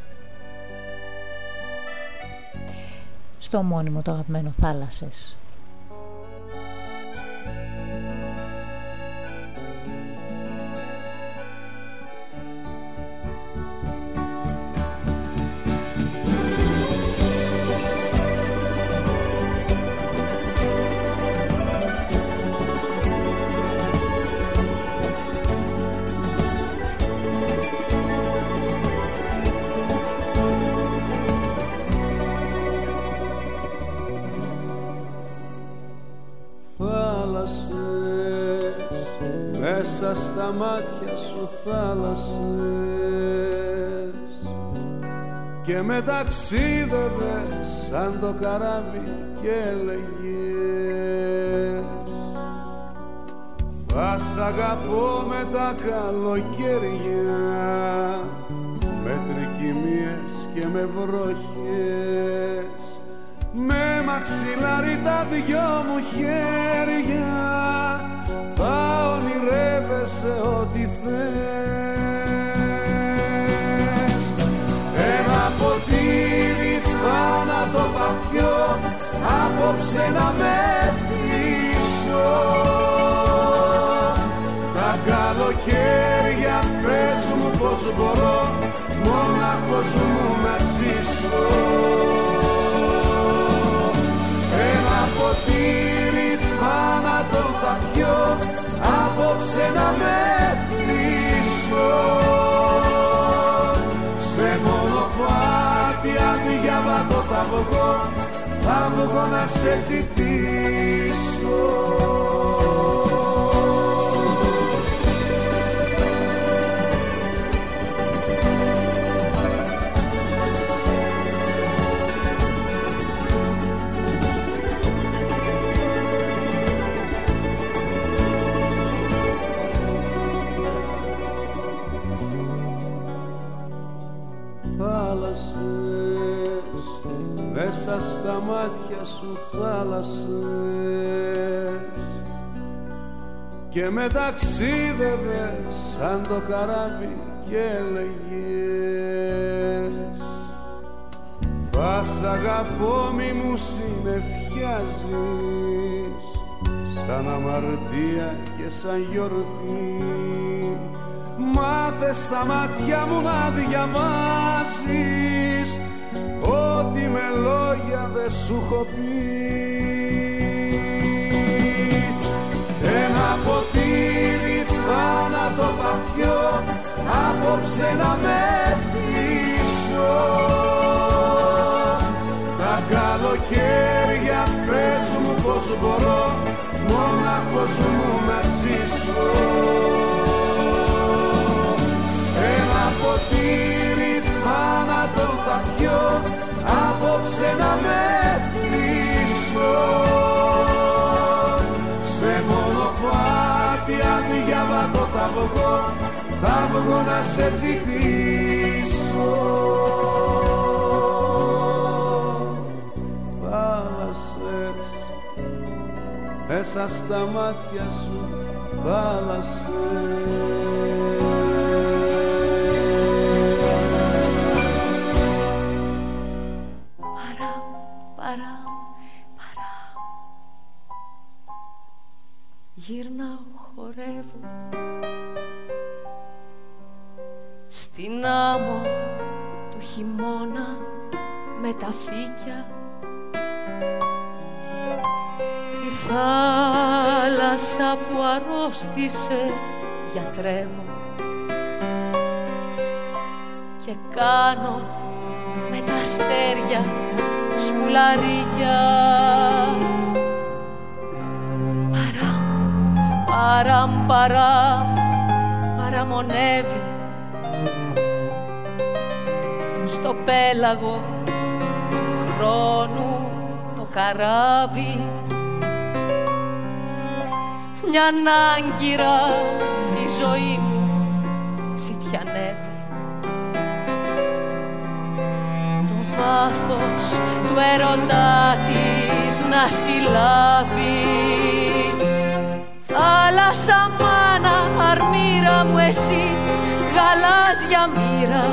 στο μόνιμο το αγαπημένο θάλασσες. Στα μάτια σου θάλασσες. Και με ταξίδευες σαν το καράβι και έλεγες θα σ' αγαπώ με τα καλοκαίρια με τρικυμίες και με βροχές. Με μαξιλάρι τα δυο μου χέρια θα ονειρεύεσαι ό,τι θες. Ένα ποτήρι θάνατο θα πιω απόψε να με θύσω Τα καλοκαίρια πες μου πως μπορώ μόναχος μου να ζήσω. Ένα ποτήρι θάνατο θα πιω απόψε να με πείσω. Σε μονοπάτι αδιάβατο θα βγω θα βγω να σε ζητήσω μέσα στα μάτια σου θάλασσες. Και με ταξίδευες σαν το καράβι και έλεγες. Θα σ' αγαπώ μη μου συνεφιάζεις σαν αμαρτία και σαν γιορτή. Μάθε στα μάτια μου να διαβάζεις Ό,τι με λόγια δεν σου έχω πει. Ένα ποτήρι θάνατο θα πιω Απόψε να με θύσω Τα καλοκαίρια πες μου πως μπορώ Μόναχος μου να ζήσω. Ένα ποτήρι θάνατο θα πιω απόψε να με πείσω. Σε μονοπάτι αδιάβατο θα βγω θα βγω να σε ζητήσω. Θάλασσες μέσα στα μάτια σου θάλασσες γύρνα χορεύω. Στην άμμο του χειμώνα με τα φύκια. Τη θάλασσα που αρρώστησε γιατρεύω. Και κάνω με τα αστέρια σκουλαρίκια. Παραμ παραμ παραμονεύει. Στο πέλαγο του χρόνου το καράβι. Μια άγκυρα η ζωή μου το βάθος του ερωτά της να συλλάβει. Θάλασσα μάνα αρμύρα μου εσύ γαλάζια μοίρα.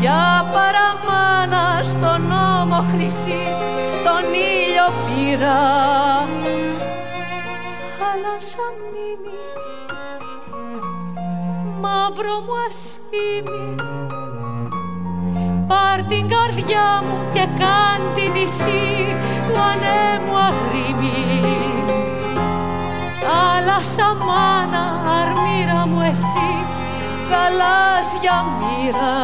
Για παραμάνα στον νόμο χρυσή τον ήλιο πήρα. Θάλασσα μνήμη μαύρο μου ασχήμη πάρ την καρδιά μου και κάν την νησί του ανέμου αγρίμη θάλασσα μάνα αρμύρα μου εσύ γαλάζια μοίρα.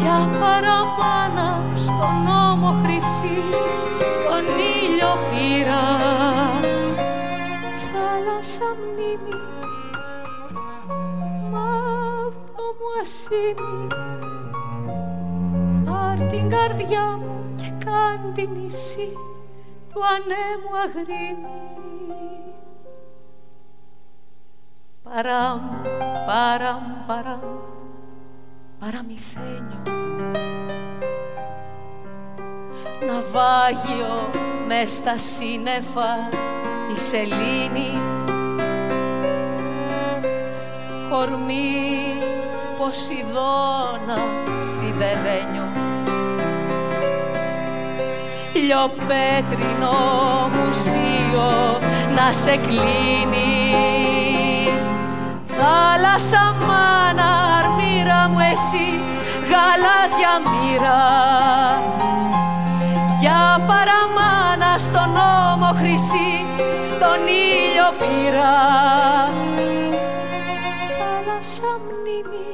Για παραμάνα στον νόμο χρυσή τον ήλιο πήρα. Θάλασσα μνήμη μαύρο μου ασήμι πάρ την καρδιά μου και κάν την νησί του ανέμου αγρίμη παράμ, παράμ, παράμ, παραμυθένιο. Ναυάγιο μες στα σύννεφα η σελήνη. Κορμί Ποσειδώνα σιδερένιο λιοπέτρινο μουσείο να σε κλείνει. Θάλασσα μάνα αρμύρα μου εσύ γαλάζια μοίρα. Για παραμάνα στον νόμο χρυσή τον ήλιο πήρα. Θάλασσα μνήμη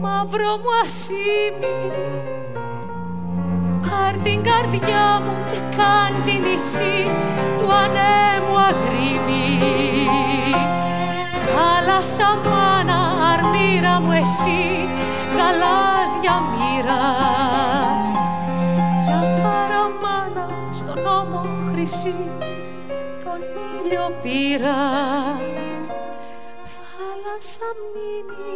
μαύρο μου ασήμι πάρ την καρδιά μου και κάν την νησί του ανέμου αγρίμη. Θάλασσα μάνα αρμύρα μου εσύ γαλάζια μοίρα. Για παραμάνα στον νόμο χρυσή τον ήλιο πήρα. Θάλασσα μνήμη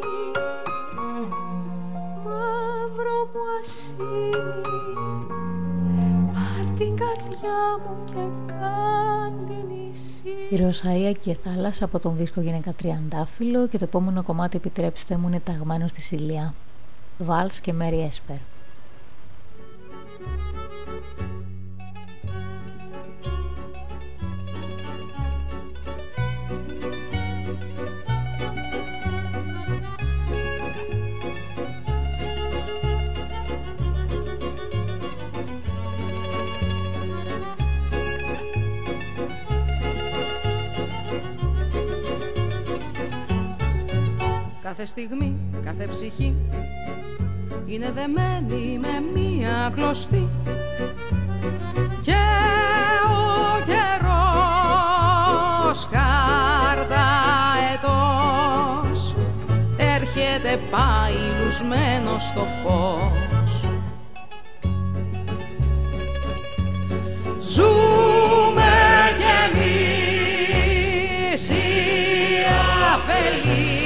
μαύρο μου ασήμι πάρ την καρδιά μου και κάν την νησί Η Ρωσαία και η Θάλασσα από τον δίσκο Γυναίκα Τριαντάφυλλο και το επόμενο κομμάτι επιτρέψτε μου είναι ταγμένο στη Σιλιά. Βάλς και Μέρι Έσπερ. Κάθε στιγμή, κάθε ψυχή είναι δεμένη με μία κλωστή. Και ο καιρός χάρτα ετός έρχεται πάει λουσμένο στο φως. Ζούμε κι εμείς οι αφελείς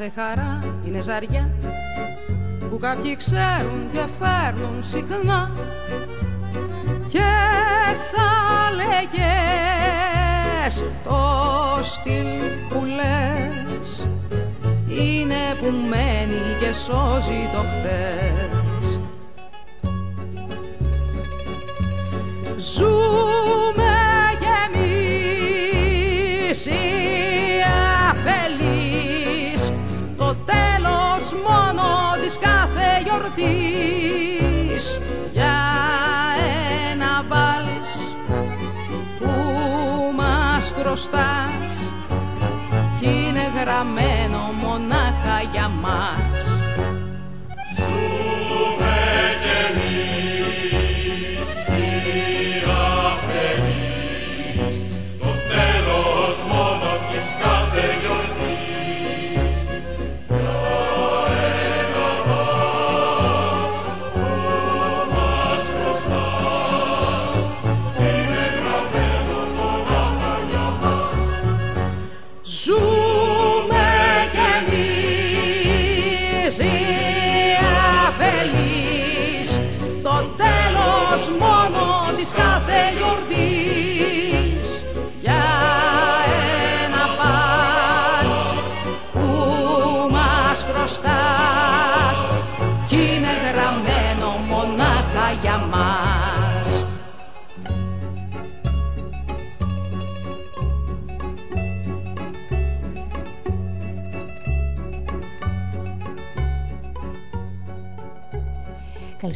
Κάθε χαρά είναι ζαριά που κάποιοι ξέρουν και φέρνουν συχνά. Και σαν λέγες το στυλ που λες είναι που μένει και σώζει το χτες. Ζούμε κι εμείς πόνο της κάθε γιορτής. για ένα βάλεις που μας χρωστάς κι είναι γραμμένο μονάχα για μας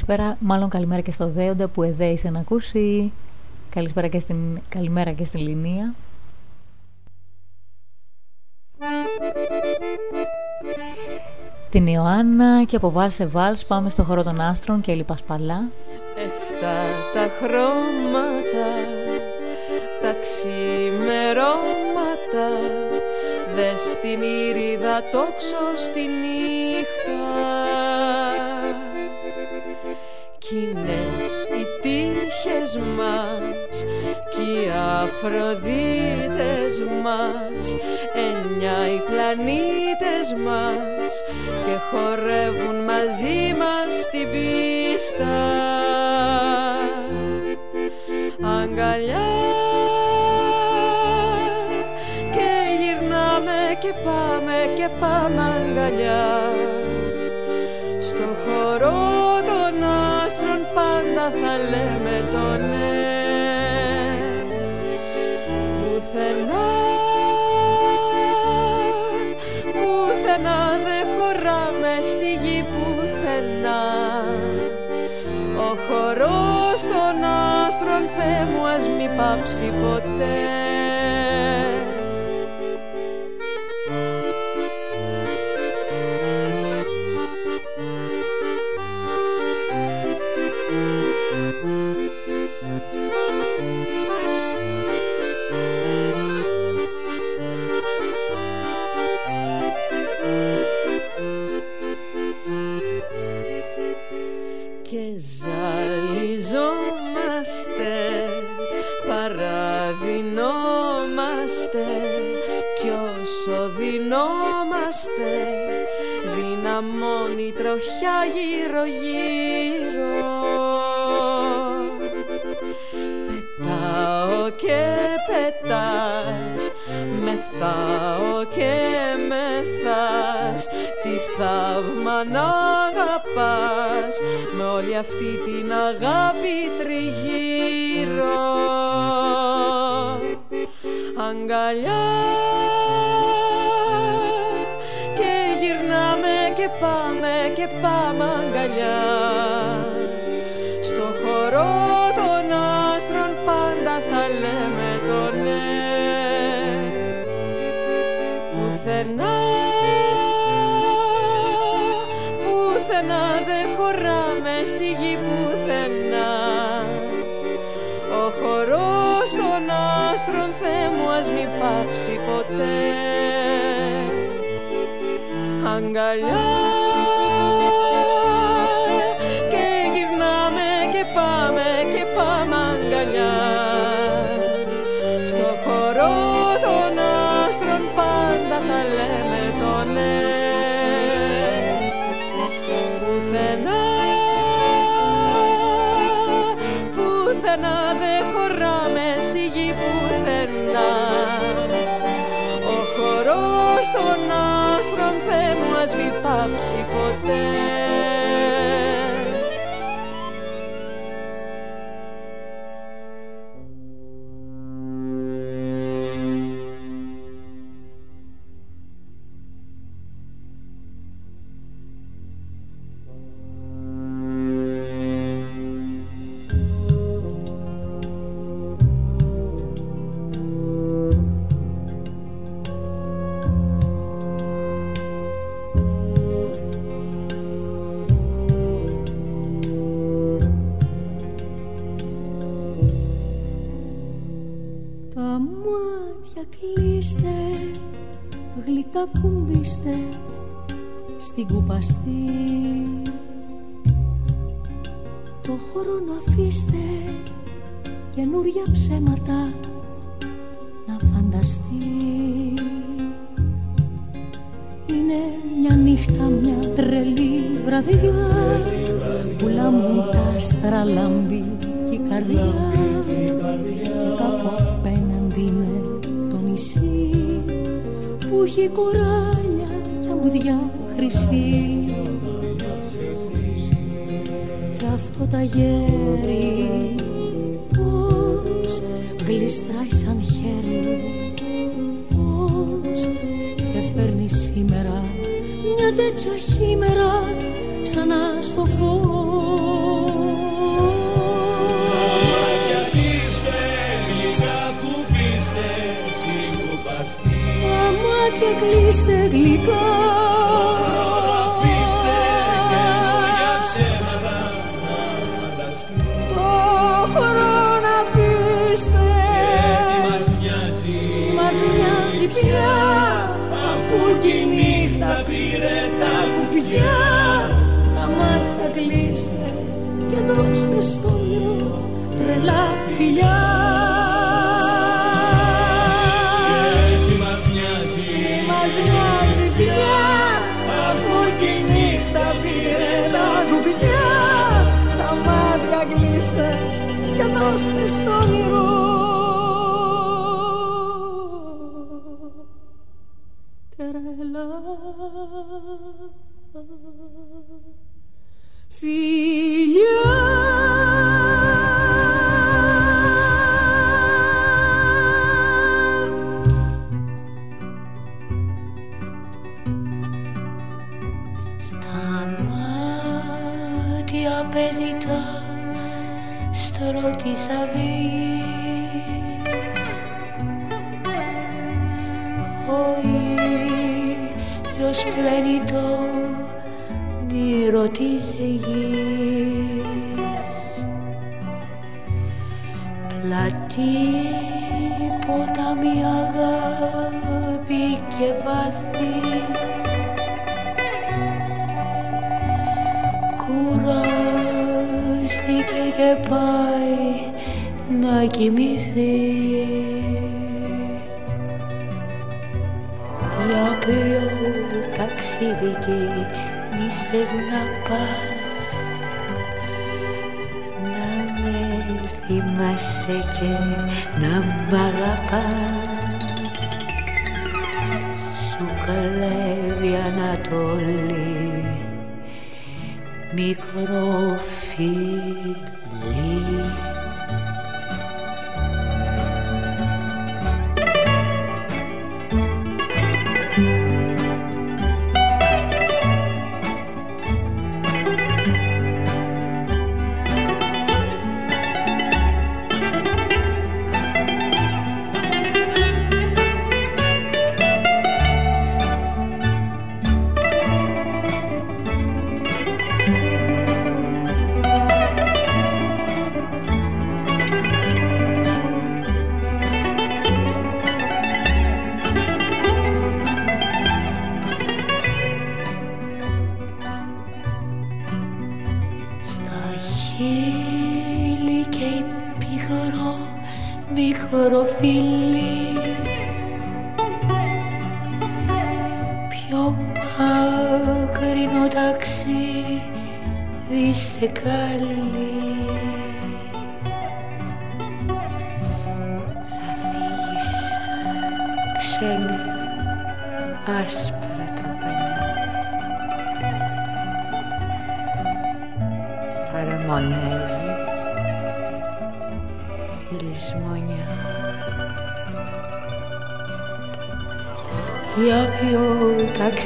Καλησπέρα, μάλλον καλημέρα και στο Δέοντα που εδέησε να ακούσει. Καλησπέρα και στην, καλημέρα και στην Λινία. Την Ιωάννα και από βάλς σε βάλς πάμε στο χώρο των άστρων και λοιπά σπαλά. Εφτά τα χρώματα, τα ξημερώματα, δες την ήριδα τόξο στη νύχτα εκείνες οι τύχες μας κι οι Αφροδίτες μας. Εννιά οι πλανήτες μας και χορεύουν μαζί μας την πίστα. Αγκαλιά και γυρνάμε και πάμε και πάμε αγκαλιά. Στο χορό θα λέμε το ναι. Πουθενά, πουθενά δεν χωράμε στη γη πουθενά. Ο χορός των άστρων Θεέ μου ας μη πάψει ποτέ γύρω γύρω. Πετάω και πετάς Μεθάω και μεθάς. Τι θαύμα να αγαπάς Με όλη αυτή την αγάπη τριγύρω. Αγκαλιά και πάμε αγκαλιά. Στο χορό των άστρων πάντα θα λέμε το ναι. Πουθενά, πουθενά δεν χωράμε στη γη πουθενά. Ο χορός των άστρων Θεέ μου ας μη πάψει ποτέ. Αγκαλιά για ψέματα να φανταστεί. Είναι μια νύχτα μια τρελή βραδιά που λαμπούν τα άστρα και καρδιά. love.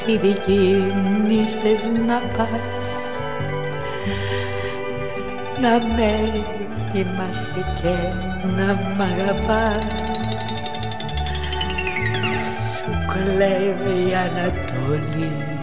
στη δική μου θες να πας. Να με θυμάσαι και να μ' αγαπάς. Σου κλέβει η Ανατολή.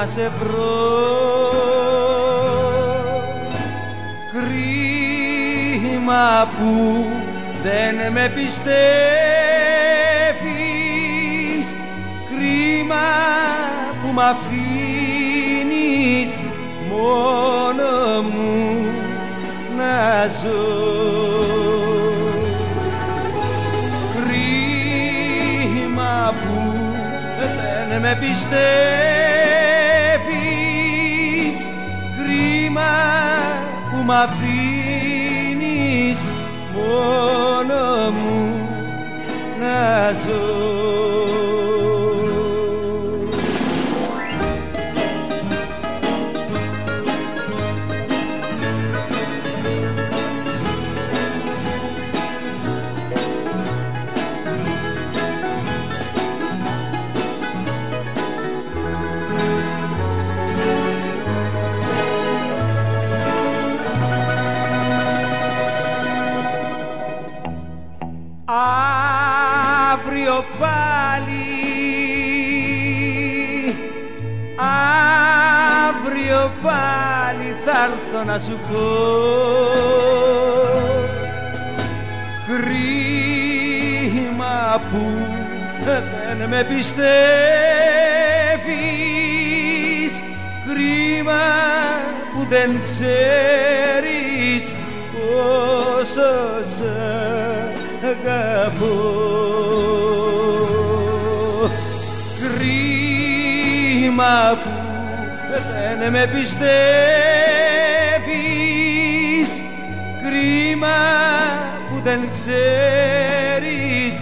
να σε βρω. δεν ξέρεις πόσο σε αγαπώ. Κρίμα που δεν με πιστεύεις. Κρίμα που δεν ξέρεις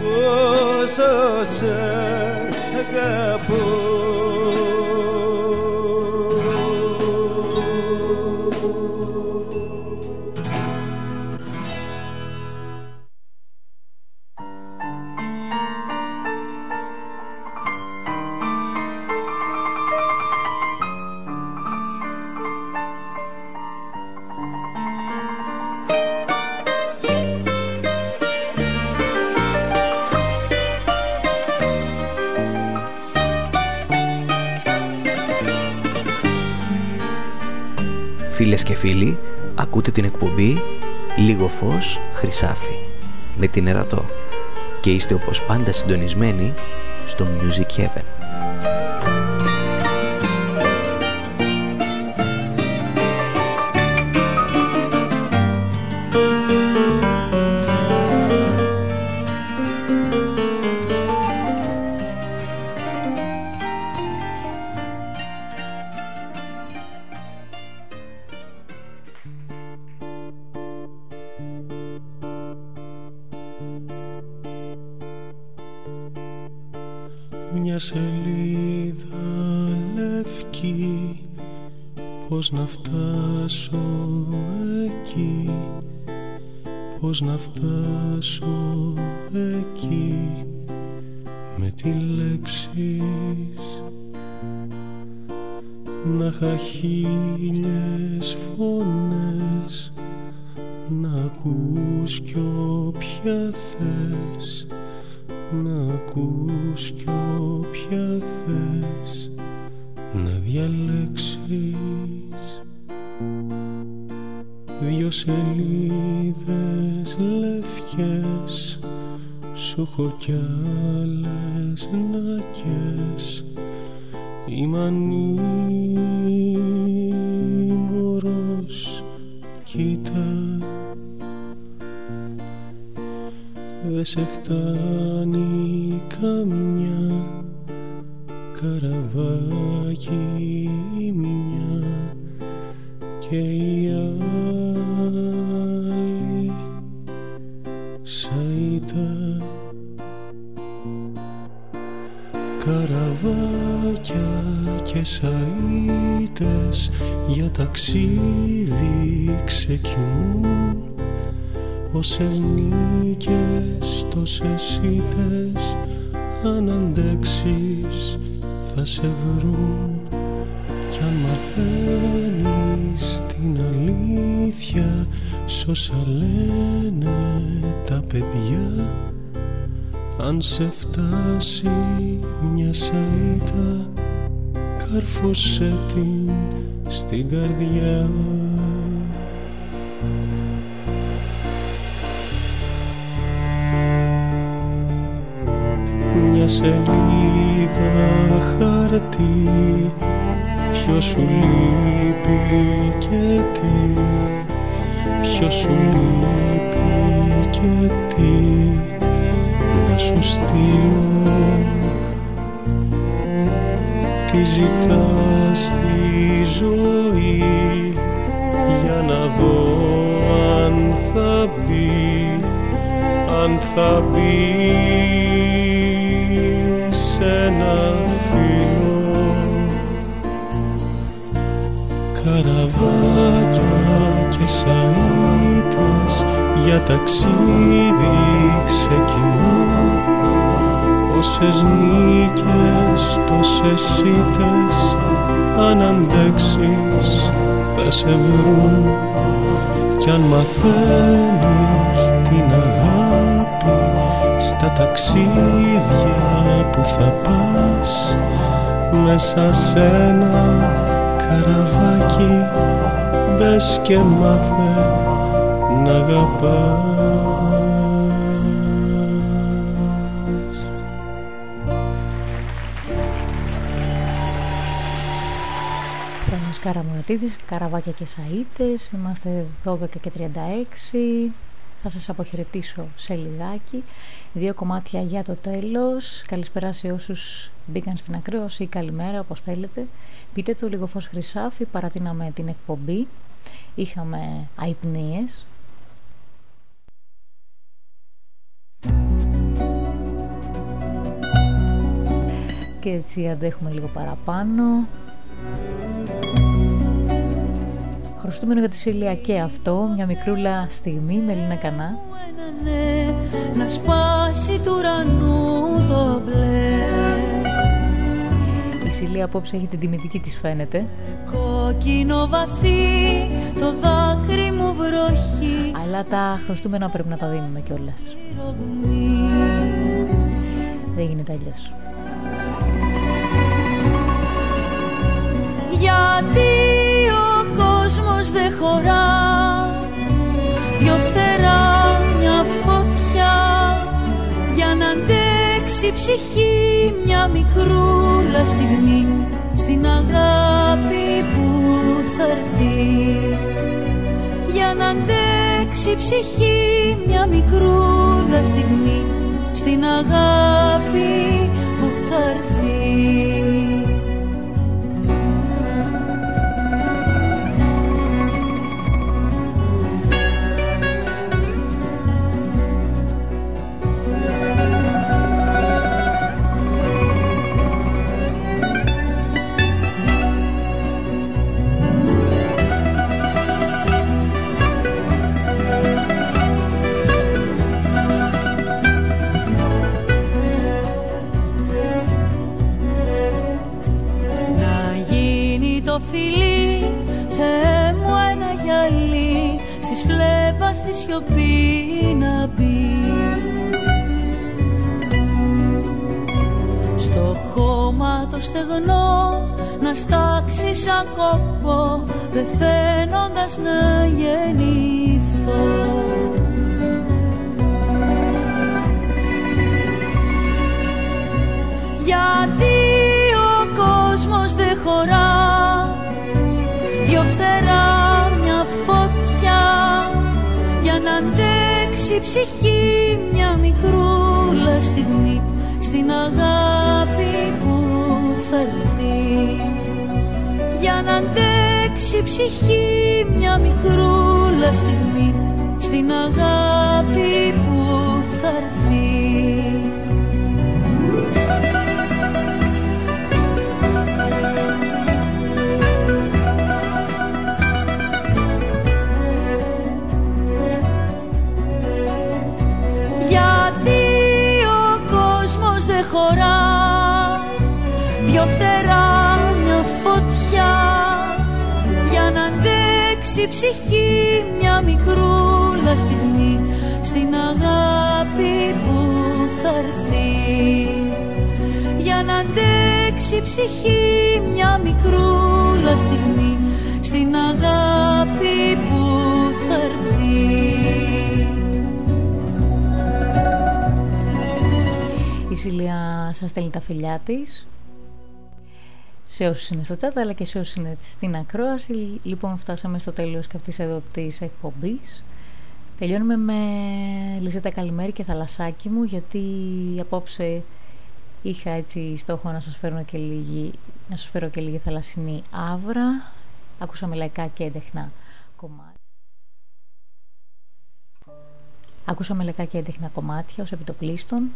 πόσο σε αγαπώ. την εκπομπή λίγο φως χρυσάφι με την Ερατό και είστε όπως πάντα συντονισμένοι στο Music Heaven. Όσα λένε τα παιδιά αν σε φτάσει μια σαΐτα κάρφωσε την στην καρδιά. Μια σελίδα χαρτί Ποιος σου λείπει και τι Ποιος σου λείπει και τι Να σου στείλω; Τι ζητάς στη ζωή Για να δω αν θα μπει Αν θα μπει σε ένα καραβάκια και σαΐτες για ταξίδι ξεκινούν Όσες νίκες, τόσες ήττες αν αντέξεις θα σε βρουν. Κι αν μαθαίνεις την αγάπη στα ταξίδια που θα πας μέσα σε ένα καραβάκι μπες και μάθε να αγαπάς Φρόνος Καραμονατίδης, Καραβάκια και Σαΐτες, είμαστε 12 και 36 θα σας αποχαιρετήσω σε λιγάκι. Δύο κομμάτια για το τέλος. Καλησπέρα σε όσους μπήκαν στην ακρόαση. Καλημέρα όπως θέλετε. Πείτε το λίγο φως χρυσάφι. Παρατείναμε την εκπομπή. Είχαμε αϊπνίες. Και έτσι αντέχουμε λίγο παραπάνω. Χρωστούμενο για τη Σίλια και αυτό, μια μικρούλα στιγμή με Λίνα Κανά. Να σπάσει του ουρανού το μπλε Η Σίλια απόψε έχει την τιμητική της φαίνεται. Κόκκινο βαθύ, το δάκρυ μου βροχή Αλλά τα χρωστούμενα πρέπει να τα δίνουμε κιόλας. Δεν γίνεται αλλιώς. Γιατί κόσμος δεν χωρά Δυο φτερά μια φωτιά Για να αντέξει η ψυχή μια μικρούλα στιγμή Στην αγάπη που θα έρθει. Για να αντέξει η ψυχή μια μικρούλα στιγμή Στην αγάπη που θα έρθει πεθαίνοντας να γεννηθώ. Γιατί ο κόσμος δεν χωρά δυο φτερά η ψυχή μια μικρούλα στιγμή στην αγάπη που θα έρθει. Για να αντέξει η ψυχή μια μικρούλα στιγμή στην αγάπη που θα έρθει ψυχή μια μικρού μικρούλα στιγμή στην αγάπη που θα έρθει. Για να αντέξει η ψυχή μια μικρούλα στιγμή στην αγάπη που θα έρθει. Η Σιλία σας στέλνει τα φιλιά της σε όσους είναι στο chat αλλά και σε όσους είναι στην ακρόαση. Λοιπόν φτάσαμε στο τέλος και αυτής εδώ της εκπομπής. Τελειώνουμε με Λιζέτα Καλημέρη και Θαλασσάκι μου γιατί απόψε είχα έτσι στόχο να σας φέρω και λίγη, να σας φέρω και λίγη θαλασσινή άβρα. Ακούσαμε λαϊκά και έντεχνα κομμάτια. Ακούσαμε λαϊκά και έντεχνα κομμάτια ως επιτοπλίστων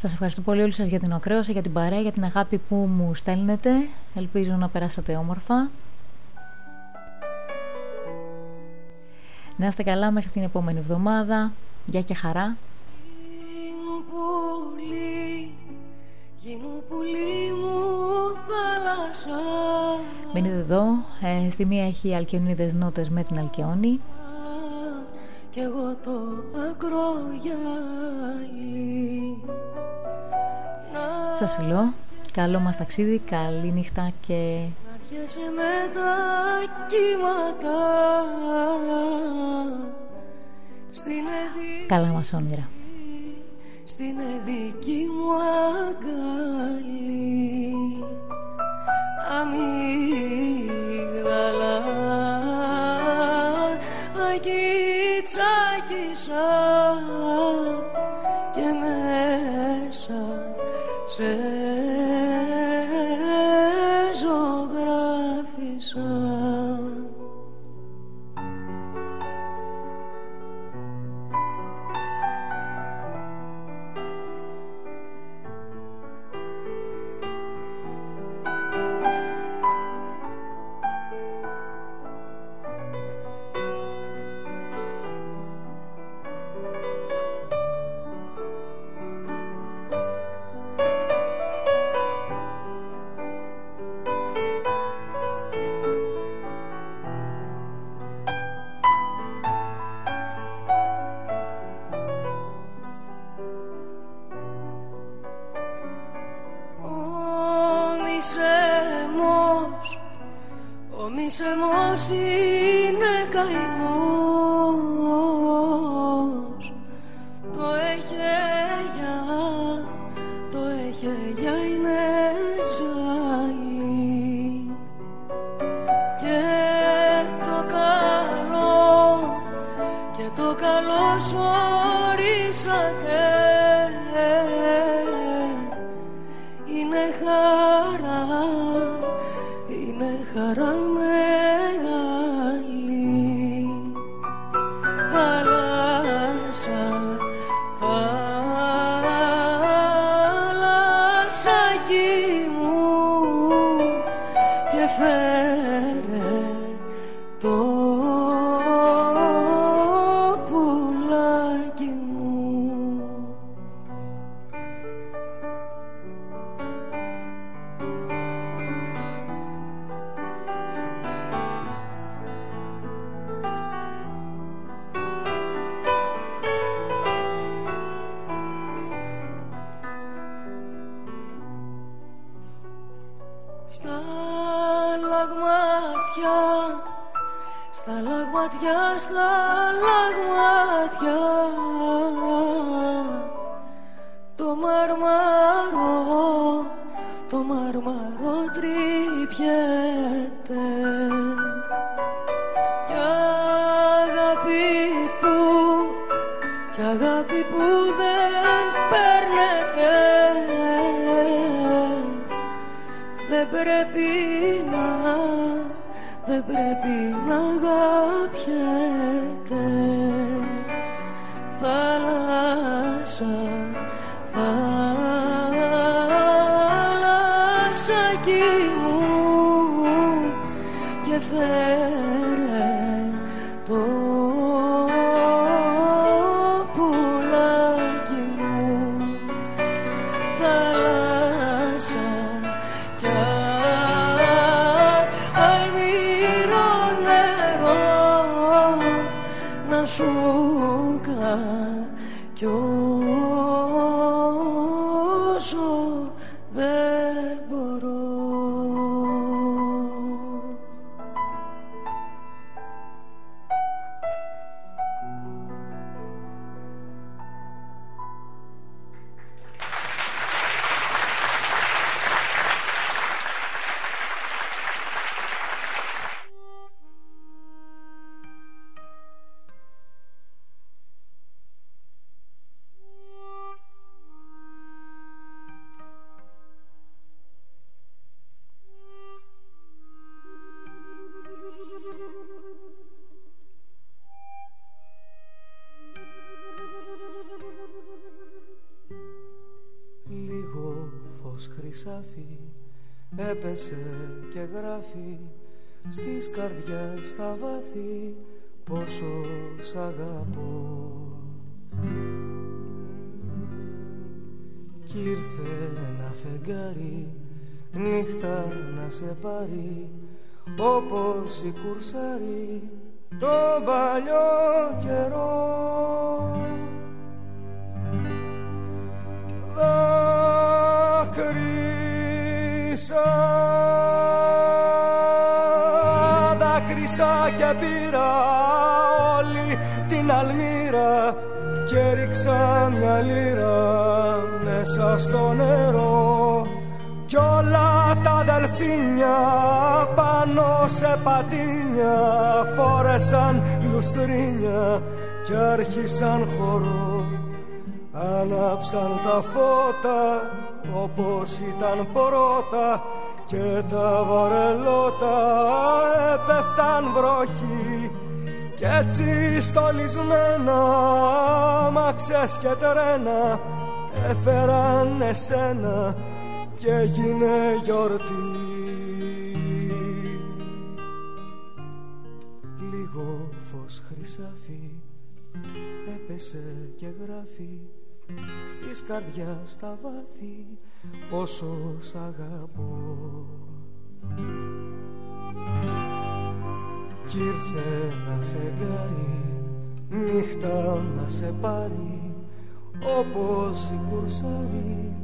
σας ευχαριστώ πολύ όλους σας για την ακρόαση, για την παρέα, για την αγάπη που μου στέλνετε. Ελπίζω να περάσατε όμορφα. Να είστε καλά μέχρι την επόμενη εβδομάδα. Γεια και χαρά. Μείνετε εδώ. Ε, στη μία έχει αλκιονίδες νότες με την Αλκιόνη. Κι εγώ το ακρογιάλι σας φιλώ, καλό μας ταξίδι, καλή νύχτα και... με τα κύματα. Καλά μας όνειρα. Στην δική μου αγκαλή. Αμύγδαλα σε πρέπει να αγαπιέσαι. Έπεσε και γράφει στις καρδιάς στα βάθη πόσο σ' αγαπώ. Κι ήρθε ένα φεγγάρι νύχτα να σε πάρει όπως η κουρσάρι το παλιό καιρό και πήρα όλη την αλμύρα και ρίξα μια λίρα μέσα στο νερό. Κι όλα τα δελφίνια πάνω σε πατίνια φόρεσαν λουστρίνια και άρχισαν χορό. Άναψαν τα φώτα όπως ήταν πρώτα και τα βαρελότα έπεφταν βροχή. Κι έτσι στολισμένα μαξές και τρένα έφεραν εσένα και έγινε γιορτή. Λίγο φως χρυσάφι έπεσε και γράφει στις καρδιάς στα βάθη πόσο σ' αγαπώ. Κι ήρθε ένα φεγγάρι νύχτα να σε πάρει όπως η κουρσάρι